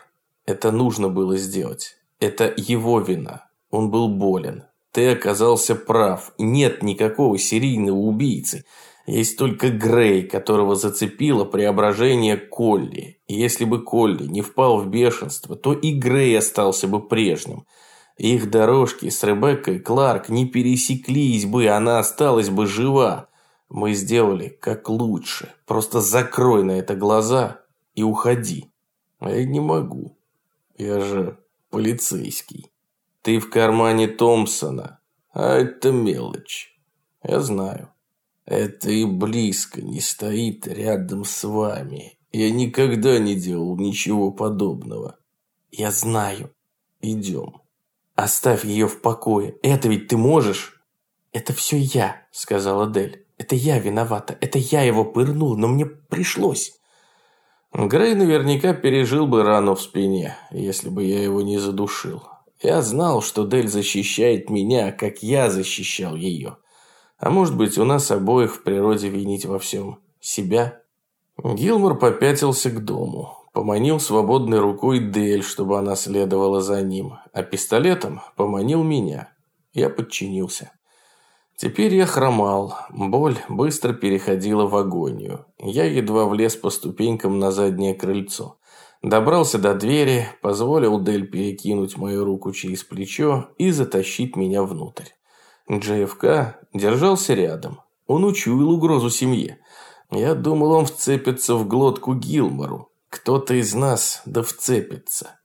Это нужно было сделать. Это его вина. Он был болен. Ты оказался прав. Нет никакого серийного убийцы. Есть только Грей, которого зацепило преображение Колли. И если бы Колли не впал в бешенство, то и Грей остался бы прежним. Их дорожки с Ребеккой Кларк не пересеклись бы, она осталась бы жива. Мы сделали как лучше. Просто закрой на это глаза и уходи. А я не могу. Я же полицейский. Ты в кармане Томпсона, а это мелочь. Я знаю. Это и близко не стоит рядом с вами. Я никогда не делал ничего подобного. Я знаю. Идем. Оставь ее в покое. Это ведь ты можешь? Это все я, сказала Дель. Это я виновата. Это я его пырнул, но мне пришлось. Грей наверняка пережил бы рану в спине, если бы я его не задушил. Я знал, что Дель защищает меня, как я защищал ее. А может быть, у нас обоих в природе винить во всем себя? Гилмор попятился к дому. Поманил свободной рукой Дель, чтобы она следовала за ним. А пистолетом поманил меня. Я подчинился. Теперь я хромал. Боль быстро переходила в агонию. Я едва влез по ступенькам на заднее крыльцо. Добрался до двери, позволил Дель перекинуть мою руку через плечо и затащить меня внутрь. JFK держался рядом. Он учуял угрозу семье. Я думал, он вцепится в глотку Гилмору. Кто-то из нас да вцепится.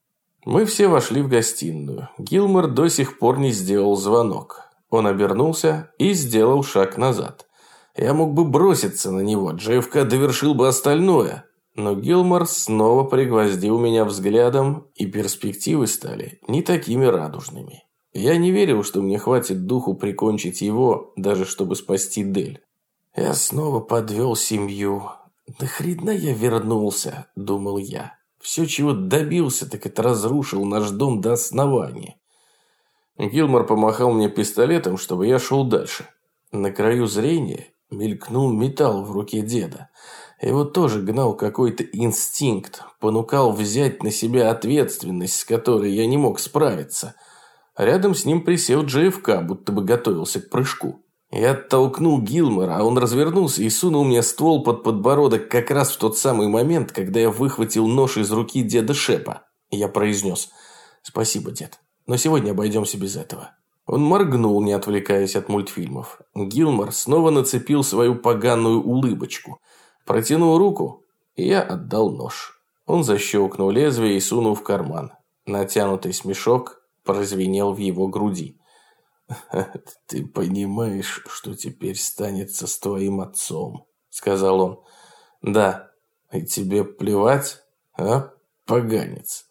Мы все вошли в гостиную. Гилмор до сих пор не сделал звонок. Он обернулся и сделал шаг назад. Я мог бы броситься на него, JFK довершил бы остальное. Но Гилмор снова пригвоздил меня взглядом, и перспективы стали не такими радужными. Я не верил, что мне хватит духу прикончить его, даже чтобы спасти Дель. Я снова подвел семью. Да хрена я вернулся, думал я. Все, чего добился, так это разрушил наш дом до основания. Гилмор помахал мне пистолетом, чтобы я шел дальше. На краю зрения мелькнул металл в руке деда. Его тоже гнал какой-то инстинкт, понукал взять на себя ответственность, с которой я не мог справиться. Рядом с ним присел JFK, будто бы готовился к прыжку. Я оттолкнул Гилмора, а он развернулся и сунул мне ствол под подбородок как раз в тот самый момент, когда я выхватил нож из руки деда Шепа. Я произнес «Спасибо, дед, но сегодня обойдемся без этого». Он моргнул, не отвлекаясь от мультфильмов. Гилмор снова нацепил свою поганую улыбочку – Протянул руку, и я отдал нож. Он защелкнул лезвие и сунул в карман. Натянутый смешок прозвенел в его груди. «Ты понимаешь, что теперь станется с твоим отцом?» Сказал он. «Да. И тебе плевать, а, поганец?»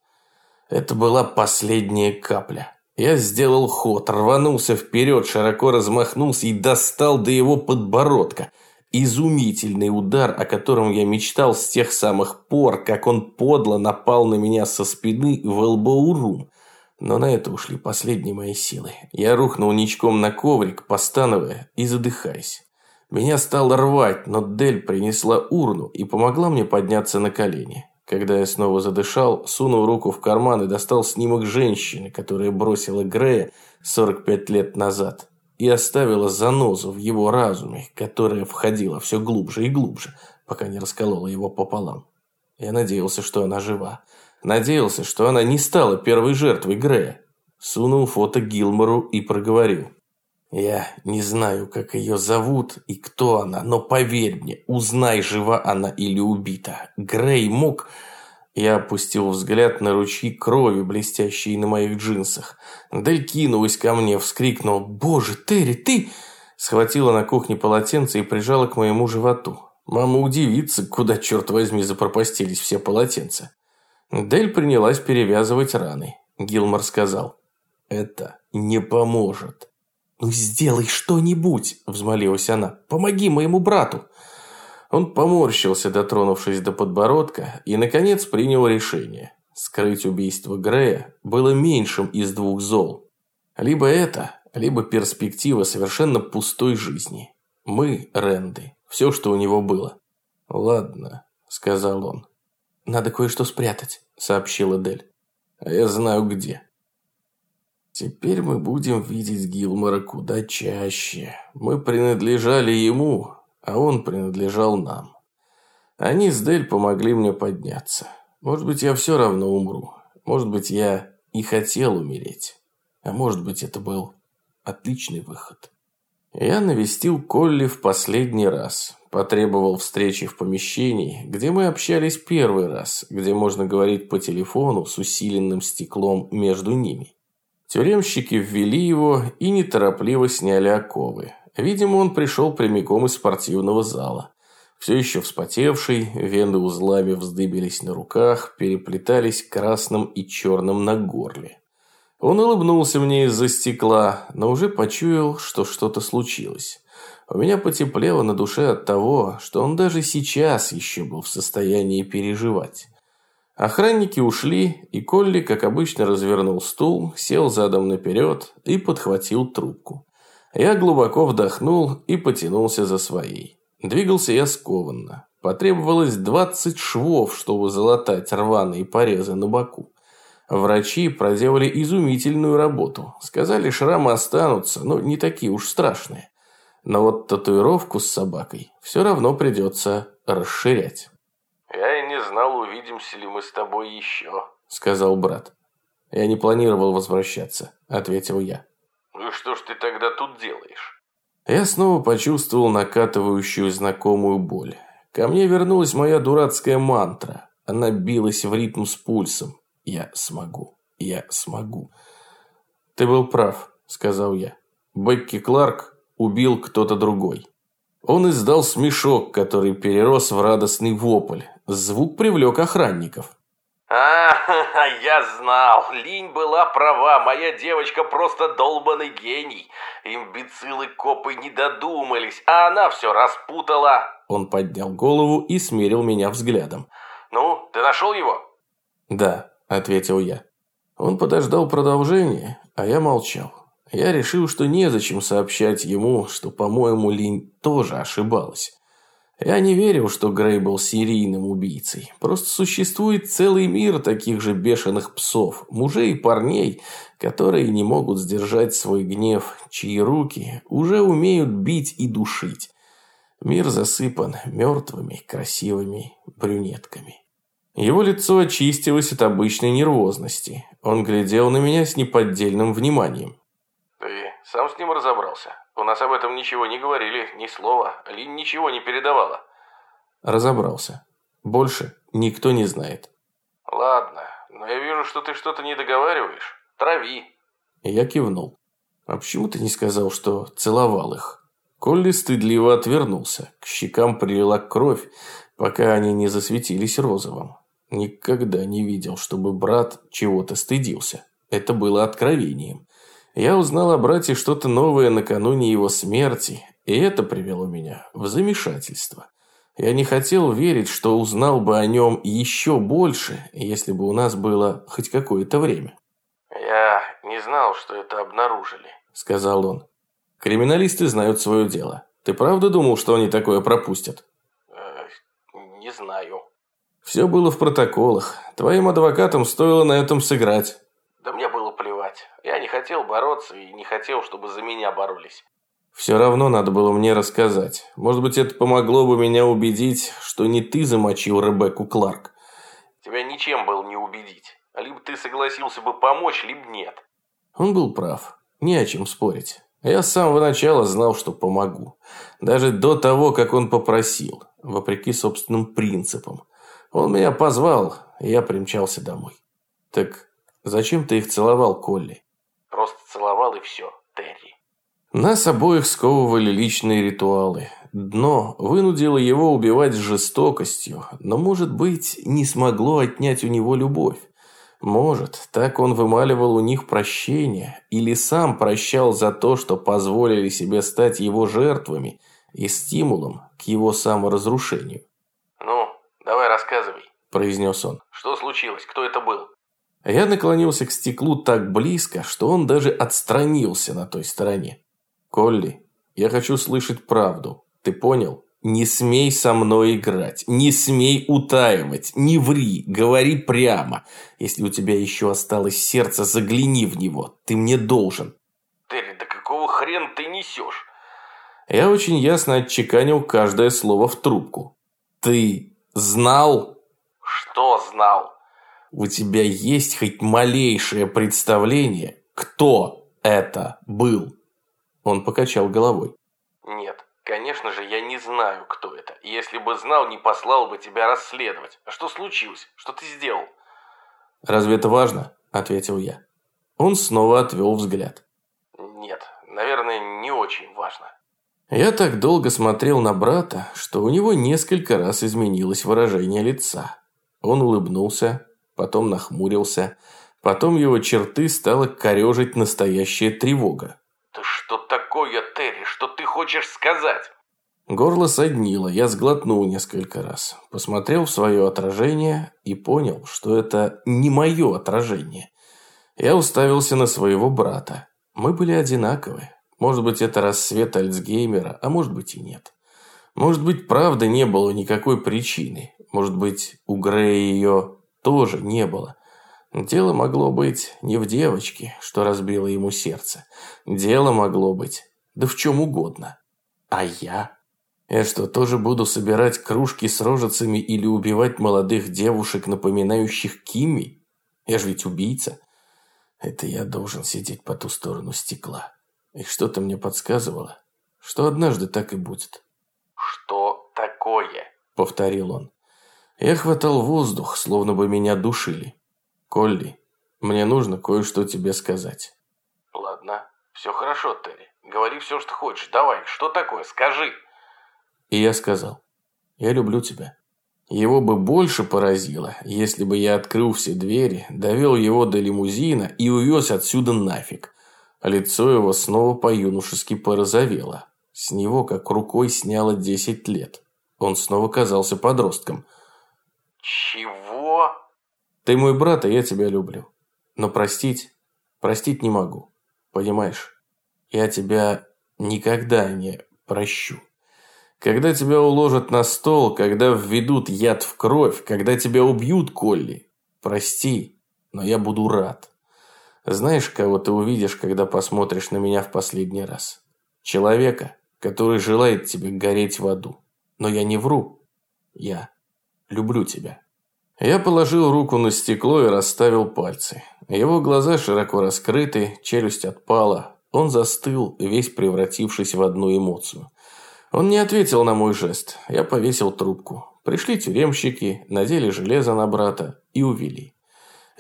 Это была последняя капля. Я сделал ход, рванулся вперед, широко размахнулся и достал до его подбородка – Изумительный удар, о котором я мечтал с тех самых пор, как он подло напал на меня со спины в Элбоурум. Но на это ушли последние мои силы. Я рухнул ничком на коврик, постановая и задыхаясь. Меня стало рвать, но Дель принесла урну и помогла мне подняться на колени. Когда я снова задышал, сунул руку в карман и достал снимок женщины, которая бросила Грея 45 лет назад и оставила занозу в его разуме, которая входила все глубже и глубже, пока не расколола его пополам. Я надеялся, что она жива. Надеялся, что она не стала первой жертвой Грея. Сунул фото Гилмору и проговорил. «Я не знаю, как ее зовут и кто она, но поверь мне, узнай, жива она или убита. Грей мог...» Я опустил взгляд на ручьи крови, блестящие на моих джинсах. Дель кинулась ко мне, вскрикнула «Боже, Терри, ты...» Схватила на кухне полотенце и прижала к моему животу. Мама удивится, куда, черт возьми, запропастились все полотенца. Дель принялась перевязывать раны. Гилмор сказал «Это не поможет». «Ну сделай что-нибудь!» – взмолилась она. «Помоги моему брату!» Он поморщился, дотронувшись до подбородка, и, наконец, принял решение. Скрыть убийство Грея было меньшим из двух зол. Либо это, либо перспектива совершенно пустой жизни. Мы, Ренды, все, что у него было. «Ладно», — сказал он. «Надо кое-что спрятать», — сообщила Дель. «А я знаю где». Теперь мы будем видеть Гилмора куда чаще. Мы принадлежали ему, а он принадлежал нам. Они с Дель помогли мне подняться. Может быть, я все равно умру. Может быть, я и хотел умереть. А может быть, это был отличный выход. Я навестил Колли в последний раз. Потребовал встречи в помещении, где мы общались первый раз, где можно говорить по телефону с усиленным стеклом между ними. Тюремщики ввели его и неторопливо сняли оковы. Видимо, он пришел прямиком из спортивного зала. Все еще вспотевший, вены узлами вздыбились на руках, переплетались красным и черным на горле. Он улыбнулся мне из-за стекла, но уже почуял, что что-то случилось. У меня потеплело на душе от того, что он даже сейчас еще был в состоянии переживать. Охранники ушли, и Колли, как обычно, развернул стул, сел задом наперед и подхватил трубку. Я глубоко вдохнул и потянулся за своей. Двигался я скованно. Потребовалось 20 швов, чтобы залатать рваные порезы на боку. Врачи проделали изумительную работу. Сказали, шрамы останутся, но не такие уж страшные. Но вот татуировку с собакой все равно придется расширять. «Я и не знал, увидимся ли мы с тобой еще», — сказал брат. «Я не планировал возвращаться», — ответил я. «Ну и что ж ты тогда тут делаешь?» Я снова почувствовал накатывающую знакомую боль. Ко мне вернулась моя дурацкая мантра. Она билась в ритм с пульсом. «Я смогу, я смогу». «Ты был прав», — сказал я. Бекки Кларк убил кто-то другой. Он издал смешок, который перерос в радостный вопль. Звук привлек охранников. А, я знал. Линь была права. Моя девочка просто долбанный гений. Имбецилы-копы не додумались, а она все распутала. Он поднял голову и смерил меня взглядом. Ну, ты нашел его? Да, ответил я. Он подождал продолжения, а я молчал. Я решил, что незачем сообщать ему, что, по-моему, Линь тоже ошибалась. Я не верил, что Грей был серийным убийцей. Просто существует целый мир таких же бешеных псов, мужей и парней, которые не могут сдержать свой гнев, чьи руки уже умеют бить и душить. Мир засыпан мертвыми, красивыми брюнетками. Его лицо очистилось от обычной нервозности. Он глядел на меня с неподдельным вниманием. «Ты сам с ним разобрался?» У нас об этом ничего не говорили, ни слова. Лин ничего не передавала. Разобрался. Больше никто не знает. Ладно, но я вижу, что ты что-то не договариваешь. Трави. Я кивнул. А почему ты не сказал, что целовал их? Колли стыдливо отвернулся. К щекам прилила кровь, пока они не засветились розовым. Никогда не видел, чтобы брат чего-то стыдился. Это было откровением. Я узнал о брате что-то новое накануне его смерти, и это привело меня в замешательство. Я не хотел верить, что узнал бы о нем еще больше, если бы у нас было хоть какое-то время. «Я не знал, что это обнаружили», – сказал он. «Криминалисты знают свое дело. Ты правда думал, что они такое пропустят?» э, «Не знаю». «Все было в протоколах. Твоим адвокатам стоило на этом сыграть». «Да мне было плевать. Я не хотел бороться и не хотел, чтобы за меня боролись. Все равно надо было мне рассказать. Может быть, это помогло бы меня убедить, что не ты замочил Ребекку Кларк. Тебя ничем было не убедить. Либо ты согласился бы помочь, либо нет. Он был прав. Не о чем спорить. Я с самого начала знал, что помогу. Даже до того, как он попросил. Вопреки собственным принципам. Он меня позвал, и я примчался домой. Так зачем ты их целовал, Колли? Просто целовал и все, Терри. Нас обоих сковывали личные ритуалы. Дно вынудило его убивать с жестокостью, но, может быть, не смогло отнять у него любовь. Может, так он вымаливал у них прощение, или сам прощал за то, что позволили себе стать его жертвами и стимулом к его саморазрушению. «Ну, давай рассказывай», – произнес он. «Что случилось? Кто это был?» Я наклонился к стеклу так близко, что он даже отстранился на той стороне. «Колли, я хочу слышать правду. Ты понял? Не смей со мной играть. Не смей утаивать. Не ври. Говори прямо. Если у тебя еще осталось сердце, загляни в него. Ты мне должен». «Терри, да какого хрена ты несешь?» Я очень ясно отчеканил каждое слово в трубку. «Ты знал?» «Что знал?» у тебя есть хоть малейшее представление, кто это был?» Он покачал головой. «Нет, конечно же, я не знаю, кто это. Если бы знал, не послал бы тебя расследовать. А что случилось? Что ты сделал?» «Разве это важно?» – ответил я. Он снова отвел взгляд. «Нет, наверное, не очень важно». Я так долго смотрел на брата, что у него несколько раз изменилось выражение лица. Он улыбнулся, потом нахмурился. Потом его черты стала корежить настоящая тревога. «Да что такое, Терри? Что ты хочешь сказать?» Горло соднило, я сглотнул несколько раз. Посмотрел в свое отражение и понял, что это не мое отражение. Я уставился на своего брата. Мы были одинаковы. Может быть, это рассвет Альцгеймера, а может быть и нет. Может быть, правда не было никакой причины. Может быть, у Грея ее тоже не было. Дело могло быть не в девочке, что разбило ему сердце. Дело могло быть, да в чем угодно. А я? Я что, тоже буду собирать кружки с рожицами или убивать молодых девушек, напоминающих Кими? Я же ведь убийца. Это я должен сидеть по ту сторону стекла. И что-то мне подсказывало, что однажды так и будет. «Что такое?» – повторил он. Я хватал воздух, словно бы меня душили. «Колли, мне нужно кое-что тебе сказать». «Ладно, все хорошо, Терри. Говори все, что хочешь. Давай, что такое? Скажи». И я сказал, «Я люблю тебя». Его бы больше поразило, если бы я открыл все двери, довел его до лимузина и увез отсюда нафиг. Лицо его снова по-юношески порозовело. С него как рукой сняло десять лет. Он снова казался подростком – «Чего?» «Ты мой брат, и я тебя люблю. Но простить, простить не могу. Понимаешь?» Я тебя никогда не прощу. Когда тебя уложат на стол, когда введут яд в кровь, когда тебя убьют, Колли, прости, но я буду рад. Знаешь, кого ты увидишь, когда посмотришь на меня в последний раз? Человека, который желает тебе гореть в аду. Но я не вру. Я люблю тебя. Я положил руку на стекло и расставил пальцы. Его глаза широко раскрыты, челюсть отпала. Он застыл, весь превратившись в одну эмоцию. Он не ответил на мой жест. Я повесил трубку. Пришли тюремщики, надели железо на брата и увели.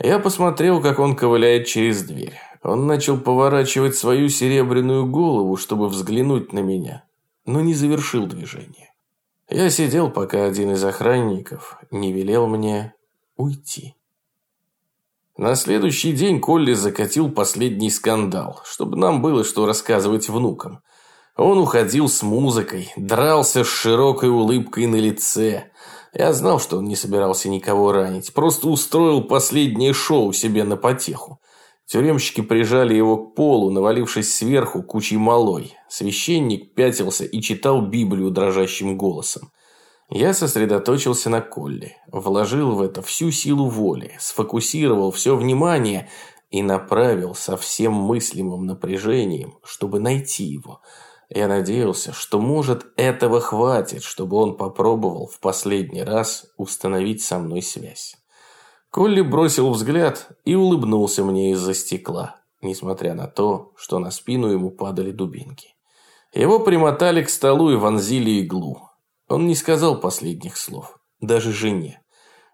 Я посмотрел, как он ковыляет через дверь. Он начал поворачивать свою серебряную голову, чтобы взглянуть на меня, но не завершил движение. Я сидел, пока один из охранников не велел мне уйти. На следующий день Колли закатил последний скандал, чтобы нам было что рассказывать внукам. Он уходил с музыкой, дрался с широкой улыбкой на лице. Я знал, что он не собирался никого ранить, просто устроил последнее шоу себе на потеху. Тюремщики прижали его к полу, навалившись сверху кучей малой. Священник пятился и читал Библию дрожащим голосом. Я сосредоточился на Колле, вложил в это всю силу воли, сфокусировал все внимание и направил со всем мыслимым напряжением, чтобы найти его – я надеялся, что, может, этого хватит, чтобы он попробовал в последний раз установить со мной связь. Колли бросил взгляд и улыбнулся мне из-за стекла, несмотря на то, что на спину ему падали дубинки. Его примотали к столу и вонзили иглу. Он не сказал последних слов, даже жене.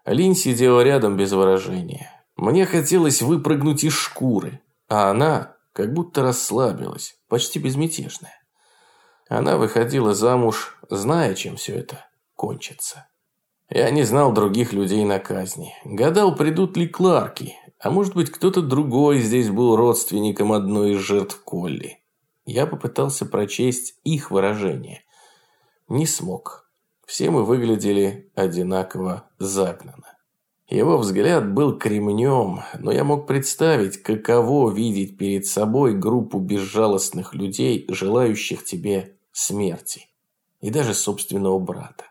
Линь сидела рядом без выражения. Мне хотелось выпрыгнуть из шкуры, а она как будто расслабилась, почти безмятежная. Она выходила замуж, зная, чем все это кончится. Я не знал других людей на казни. Гадал, придут ли Кларки, а может быть, кто-то другой здесь был родственником одной из жертв Колли. Я попытался прочесть их выражение. Не смог. Все мы выглядели одинаково загнанно. Его взгляд был кремнем, но я мог представить, каково видеть перед собой группу безжалостных людей, желающих тебе смерти. И даже собственного брата.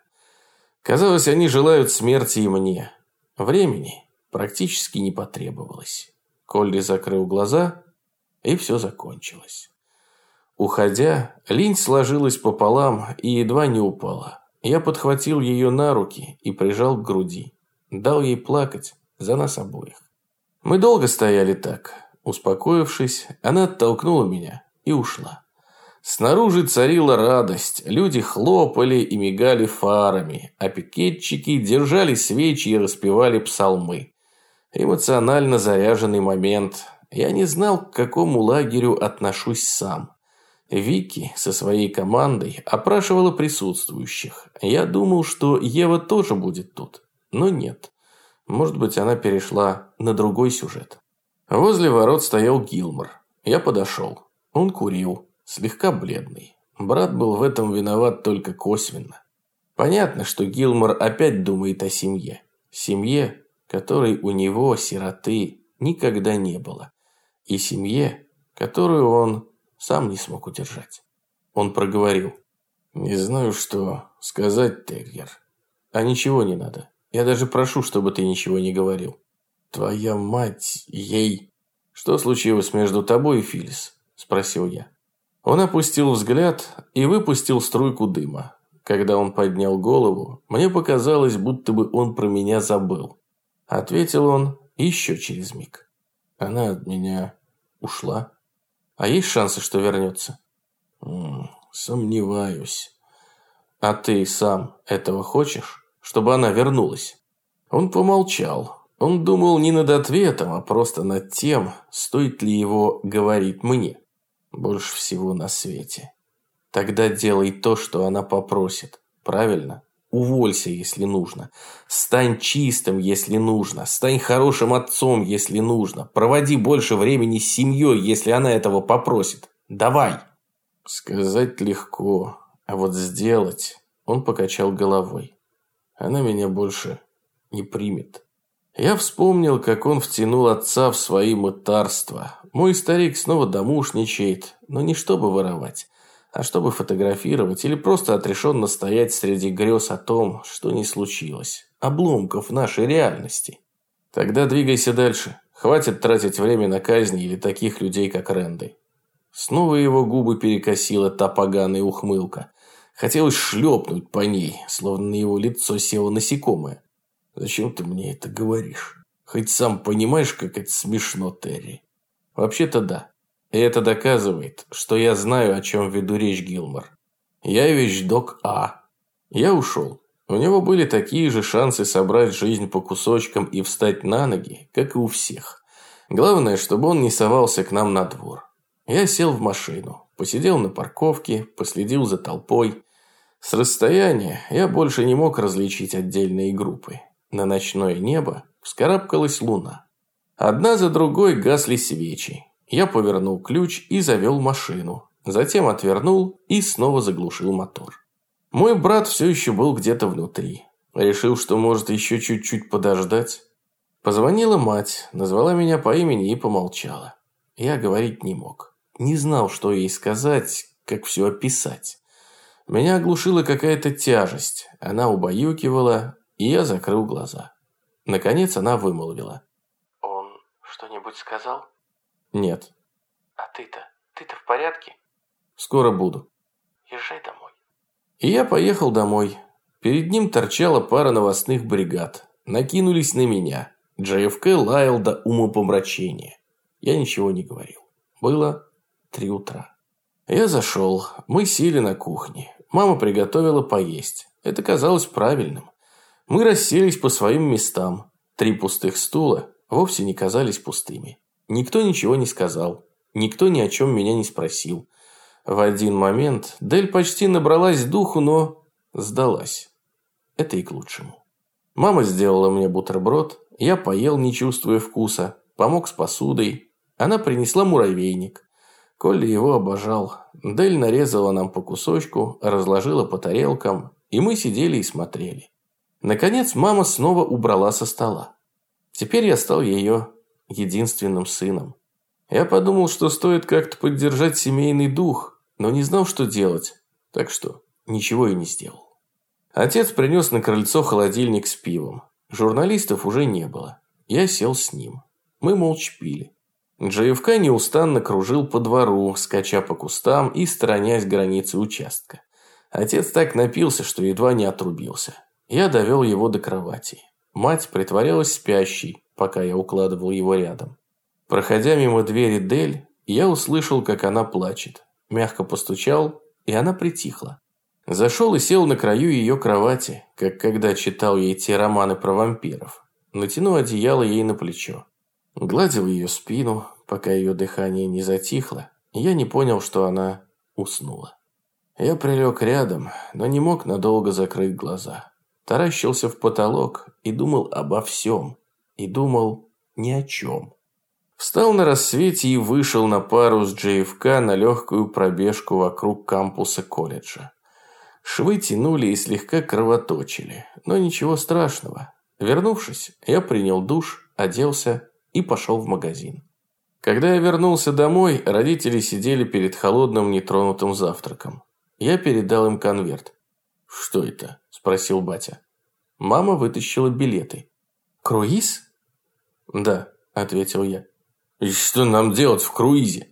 Казалось, они желают смерти и мне. Времени практически не потребовалось. Колли закрыл глаза, и все закончилось. Уходя, линь сложилась пополам и едва не упала. Я подхватил ее на руки и прижал к груди. Дал ей плакать за нас обоих. Мы долго стояли так. Успокоившись, она оттолкнула меня и ушла. Снаружи царила радость, люди хлопали и мигали фарами, а пикетчики держали свечи и распевали псалмы. Эмоционально заряженный момент. Я не знал, к какому лагерю отношусь сам. Вики со своей командой опрашивала присутствующих. Я думал, что Ева тоже будет тут, но нет. Может быть, она перешла на другой сюжет. Возле ворот стоял Гилмор. Я подошел. Он курил слегка бледный. Брат был в этом виноват только косвенно. Понятно, что Гилмор опять думает о семье. Семье, которой у него, сироты, никогда не было. И семье, которую он сам не смог удержать. Он проговорил. «Не знаю, что сказать, Терьер. А ничего не надо. Я даже прошу, чтобы ты ничего не говорил. Твоя мать, ей...» «Что случилось между тобой и Филис?» – спросил я. Он опустил взгляд и выпустил струйку дыма. Когда он поднял голову, мне показалось, будто бы он про меня забыл. Ответил он еще через миг. Она от меня ушла. А есть шансы, что вернется? Сомневаюсь. А ты сам этого хочешь? Чтобы она вернулась? Он помолчал. Он думал не над ответом, а просто над тем, стоит ли его говорить мне. Больше всего на свете. Тогда делай то, что она попросит. Правильно? Уволься, если нужно. Стань чистым, если нужно. Стань хорошим отцом, если нужно. Проводи больше времени с семьей, если она этого попросит. Давай. Сказать легко, а вот сделать... Он покачал головой. Она меня больше не примет. Я вспомнил, как он втянул отца в свои мытарства. Мой старик снова домушничает, но не чтобы воровать, а чтобы фотографировать или просто отрешенно стоять среди грез о том, что не случилось. Обломков нашей реальности. Тогда двигайся дальше. Хватит тратить время на казни или таких людей, как Рэнды. Снова его губы перекосила та поганая ухмылка. Хотелось шлепнуть по ней, словно на его лицо село насекомое. Зачем ты мне это говоришь? Хоть сам понимаешь, как это смешно, Терри. Вообще-то да. И это доказывает, что я знаю, о чем веду речь, Гилмор. Я вещдок А. Я ушел. У него были такие же шансы собрать жизнь по кусочкам и встать на ноги, как и у всех. Главное, чтобы он не совался к нам на двор. Я сел в машину, посидел на парковке, последил за толпой. С расстояния я больше не мог различить отдельные группы. На ночное небо вскарабкалась луна. Одна за другой гасли свечи. Я повернул ключ и завел машину. Затем отвернул и снова заглушил мотор. Мой брат все еще был где-то внутри. Решил, что может еще чуть-чуть подождать. Позвонила мать, назвала меня по имени и помолчала. Я говорить не мог. Не знал, что ей сказать, как все описать. Меня оглушила какая-то тяжесть. Она убаюкивала, и я закрыл глаза. Наконец она вымолвила. «Он что-нибудь сказал?» Нет. А ты-то? Ты-то в порядке? Скоро буду. Езжай домой. И я поехал домой. Перед ним торчала пара новостных бригад. Накинулись на меня. JFK лаял до умопомрачения. Я ничего не говорил. Было три утра. Я зашел. Мы сели на кухне. Мама приготовила поесть. Это казалось правильным. Мы расселись по своим местам. Три пустых стула вовсе не казались пустыми. Никто ничего не сказал. Никто ни о чем меня не спросил. В один момент Дель почти набралась духу, но сдалась. Это и к лучшему. Мама сделала мне бутерброд, я поел, не чувствуя вкуса, помог с посудой. Она принесла муравейник. Колли его обожал. Дель нарезала нам по кусочку, разложила по тарелкам, и мы сидели и смотрели. Наконец мама снова убрала со стола. Теперь я стал ее единственным сыном. Я подумал, что стоит как-то поддержать семейный дух, но не знал, что делать, так что ничего и не сделал. Отец принес на крыльцо холодильник с пивом. Журналистов уже не было. Я сел с ним. Мы молча пили. JFK неустанно кружил по двору, скача по кустам и сторонясь границы участка. Отец так напился, что едва не отрубился. Я довел его до кровати. Мать притворялась спящей, пока я укладывал его рядом. Проходя мимо двери Дель, я услышал, как она плачет. Мягко постучал, и она притихла. Зашел и сел на краю ее кровати, как когда читал ей те романы про вампиров. Натянул одеяло ей на плечо. Гладил ее спину, пока ее дыхание не затихло, я не понял, что она уснула. Я прилег рядом, но не мог надолго закрыть глаза. Таращился в потолок и думал обо всем, и думал ни о чем. Встал на рассвете и вышел на пару с JFK на легкую пробежку вокруг кампуса колледжа. Швы тянули и слегка кровоточили, но ничего страшного. Вернувшись, я принял душ, оделся и пошел в магазин. Когда я вернулся домой, родители сидели перед холодным нетронутым завтраком. Я передал им конверт. «Что это?» – спросил батя. Мама вытащила билеты. «Круиз?» «Да», – ответил я. «И что нам делать в круизе?»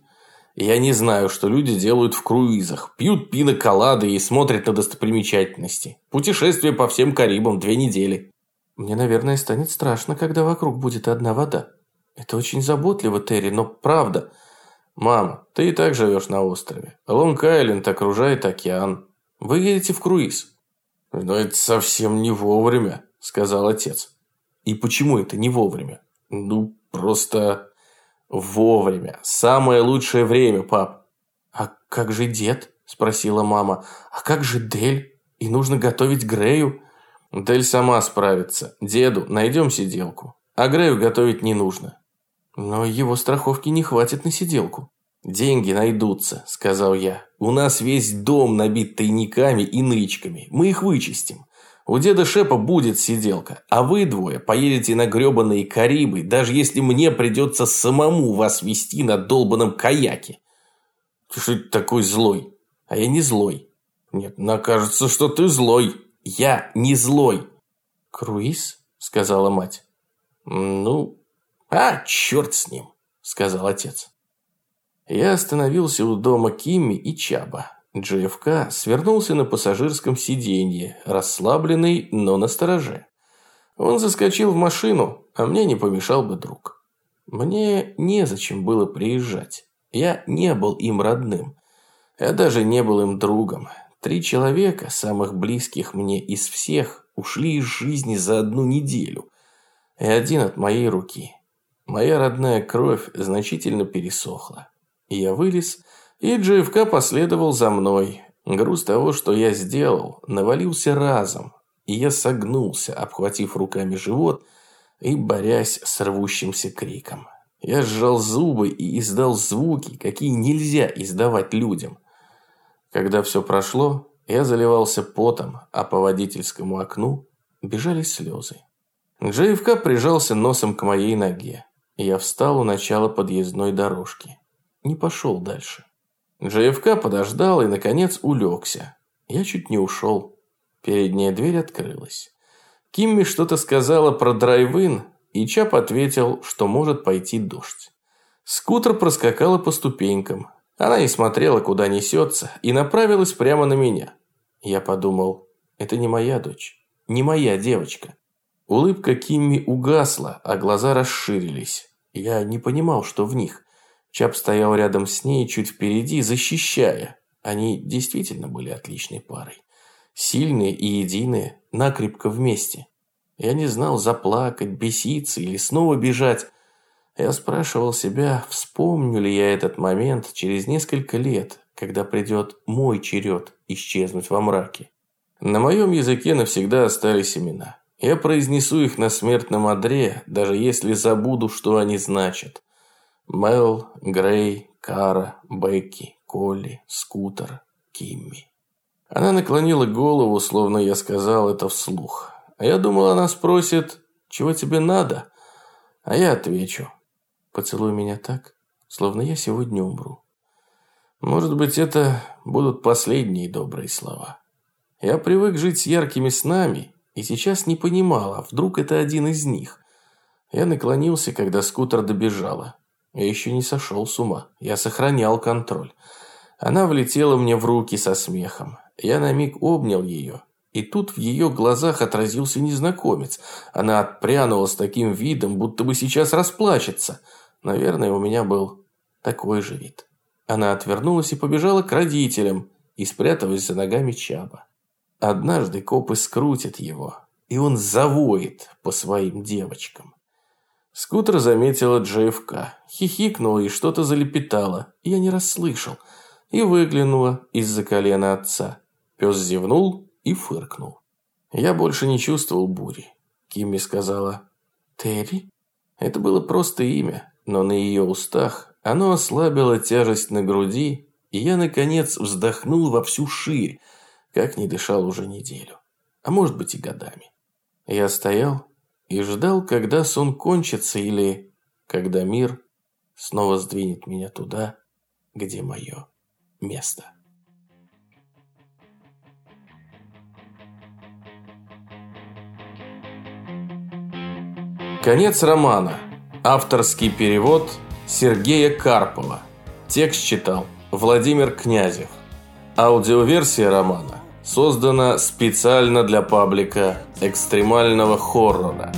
«Я не знаю, что люди делают в круизах. Пьют пиноколады и смотрят на достопримечательности. Путешествие по всем Карибам две недели». «Мне, наверное, станет страшно, когда вокруг будет одна вода. Это очень заботливо, Терри, но правда...» «Мама, ты и так живешь на острове. Лонг-Айленд окружает океан. Вы едете в круиз». «Но это совсем не вовремя», – сказал отец. «И почему это не вовремя?» Ну, просто вовремя. Самое лучшее время, пап. А как же дед? Спросила мама. А как же Дель? И нужно готовить Грею? Дель сама справится. Деду найдем сиделку. А Грею готовить не нужно. Но его страховки не хватит на сиделку. «Деньги найдутся», – сказал я. «У нас весь дом набит тайниками и нычками. Мы их вычистим. У деда Шепа будет сиделка, а вы двое поедете на гребаные Карибы, даже если мне придется самому вас вести на долбанном каяке. Ты что такой злой? А я не злой. Нет, мне кажется, что ты злой. Я не злой. Круиз? Сказала мать. Ну, а, черт с ним, сказал отец. Я остановился у дома Кимми и Чаба. JFK свернулся на пассажирском сиденье, расслабленный, но настороже. Он заскочил в машину, а мне не помешал бы друг. Мне незачем было приезжать. Я не был им родным. Я даже не был им другом. Три человека, самых близких мне из всех, ушли из жизни за одну неделю. И один от моей руки. Моя родная кровь значительно пересохла. Я вылез и JFK последовал за мной. Груз того, что я сделал, навалился разом, и я согнулся, обхватив руками живот и борясь с рвущимся криком. Я сжал зубы и издал звуки, какие нельзя издавать людям. Когда все прошло, я заливался потом, а по водительскому окну бежали слезы. JFK прижался носом к моей ноге. Я встал у начала подъездной дорожки. Не пошел дальше. ЖФК подождал и, наконец, улегся. Я чуть не ушел. Передняя дверь открылась. Кимми что-то сказала про драйв-ин, и Чап ответил, что может пойти дождь. Скутер проскакала по ступенькам. Она не смотрела, куда несется, и направилась прямо на меня. Я подумал, это не моя дочь, не моя девочка. Улыбка Кимми угасла, а глаза расширились. Я не понимал, что в них. Чап стоял рядом с ней, чуть впереди, защищая. Они действительно были отличной парой. Сильные и единые, накрепко вместе. Я не знал, заплакать, беситься или снова бежать. Я спрашивал себя, вспомню ли я этот момент через несколько лет, когда придет мой черед исчезнуть во мраке. На моем языке навсегда остались имена. Я произнесу их на смертном одре, даже если забуду, что они значат. Мел, Грей, Кара, Бекки, Колли, Скутер, Кимми. Она наклонила голову, словно я сказал это вслух. А я думал, она спросит, чего тебе надо? А я отвечу, поцелуй меня так, словно я сегодня умру. Может быть, это будут последние добрые слова. Я привык жить с яркими снами, и сейчас не понимал, а вдруг это один из них. Я наклонился, когда скутер добежала. Я еще не сошел с ума. Я сохранял контроль. Она влетела мне в руки со смехом. Я на миг обнял ее. И тут в ее глазах отразился незнакомец. Она отпрянула с таким видом, будто бы сейчас расплачется. Наверное, у меня был такой же вид. Она отвернулась и побежала к родителям и спряталась за ногами Чаба. Однажды копы скрутят его, и он завоет по своим девочкам. Скутер заметила JFK, хихикнула и что-то залепетала, я не расслышал, и выглянула из-за колена отца. Пес зевнул и фыркнул. Я больше не чувствовал бури. Кимми сказала «Терри?» Это было просто имя, но на ее устах оно ослабило тяжесть на груди, и я, наконец, вздохнул во всю ширь, как не дышал уже неделю, а может быть и годами. Я стоял и ждал, когда сон кончится или когда мир снова сдвинет меня туда, где мое место. Конец романа. Авторский перевод Сергея Карпова. Текст читал Владимир Князев. Аудиоверсия романа создана специально для паблика экстремального хоррора.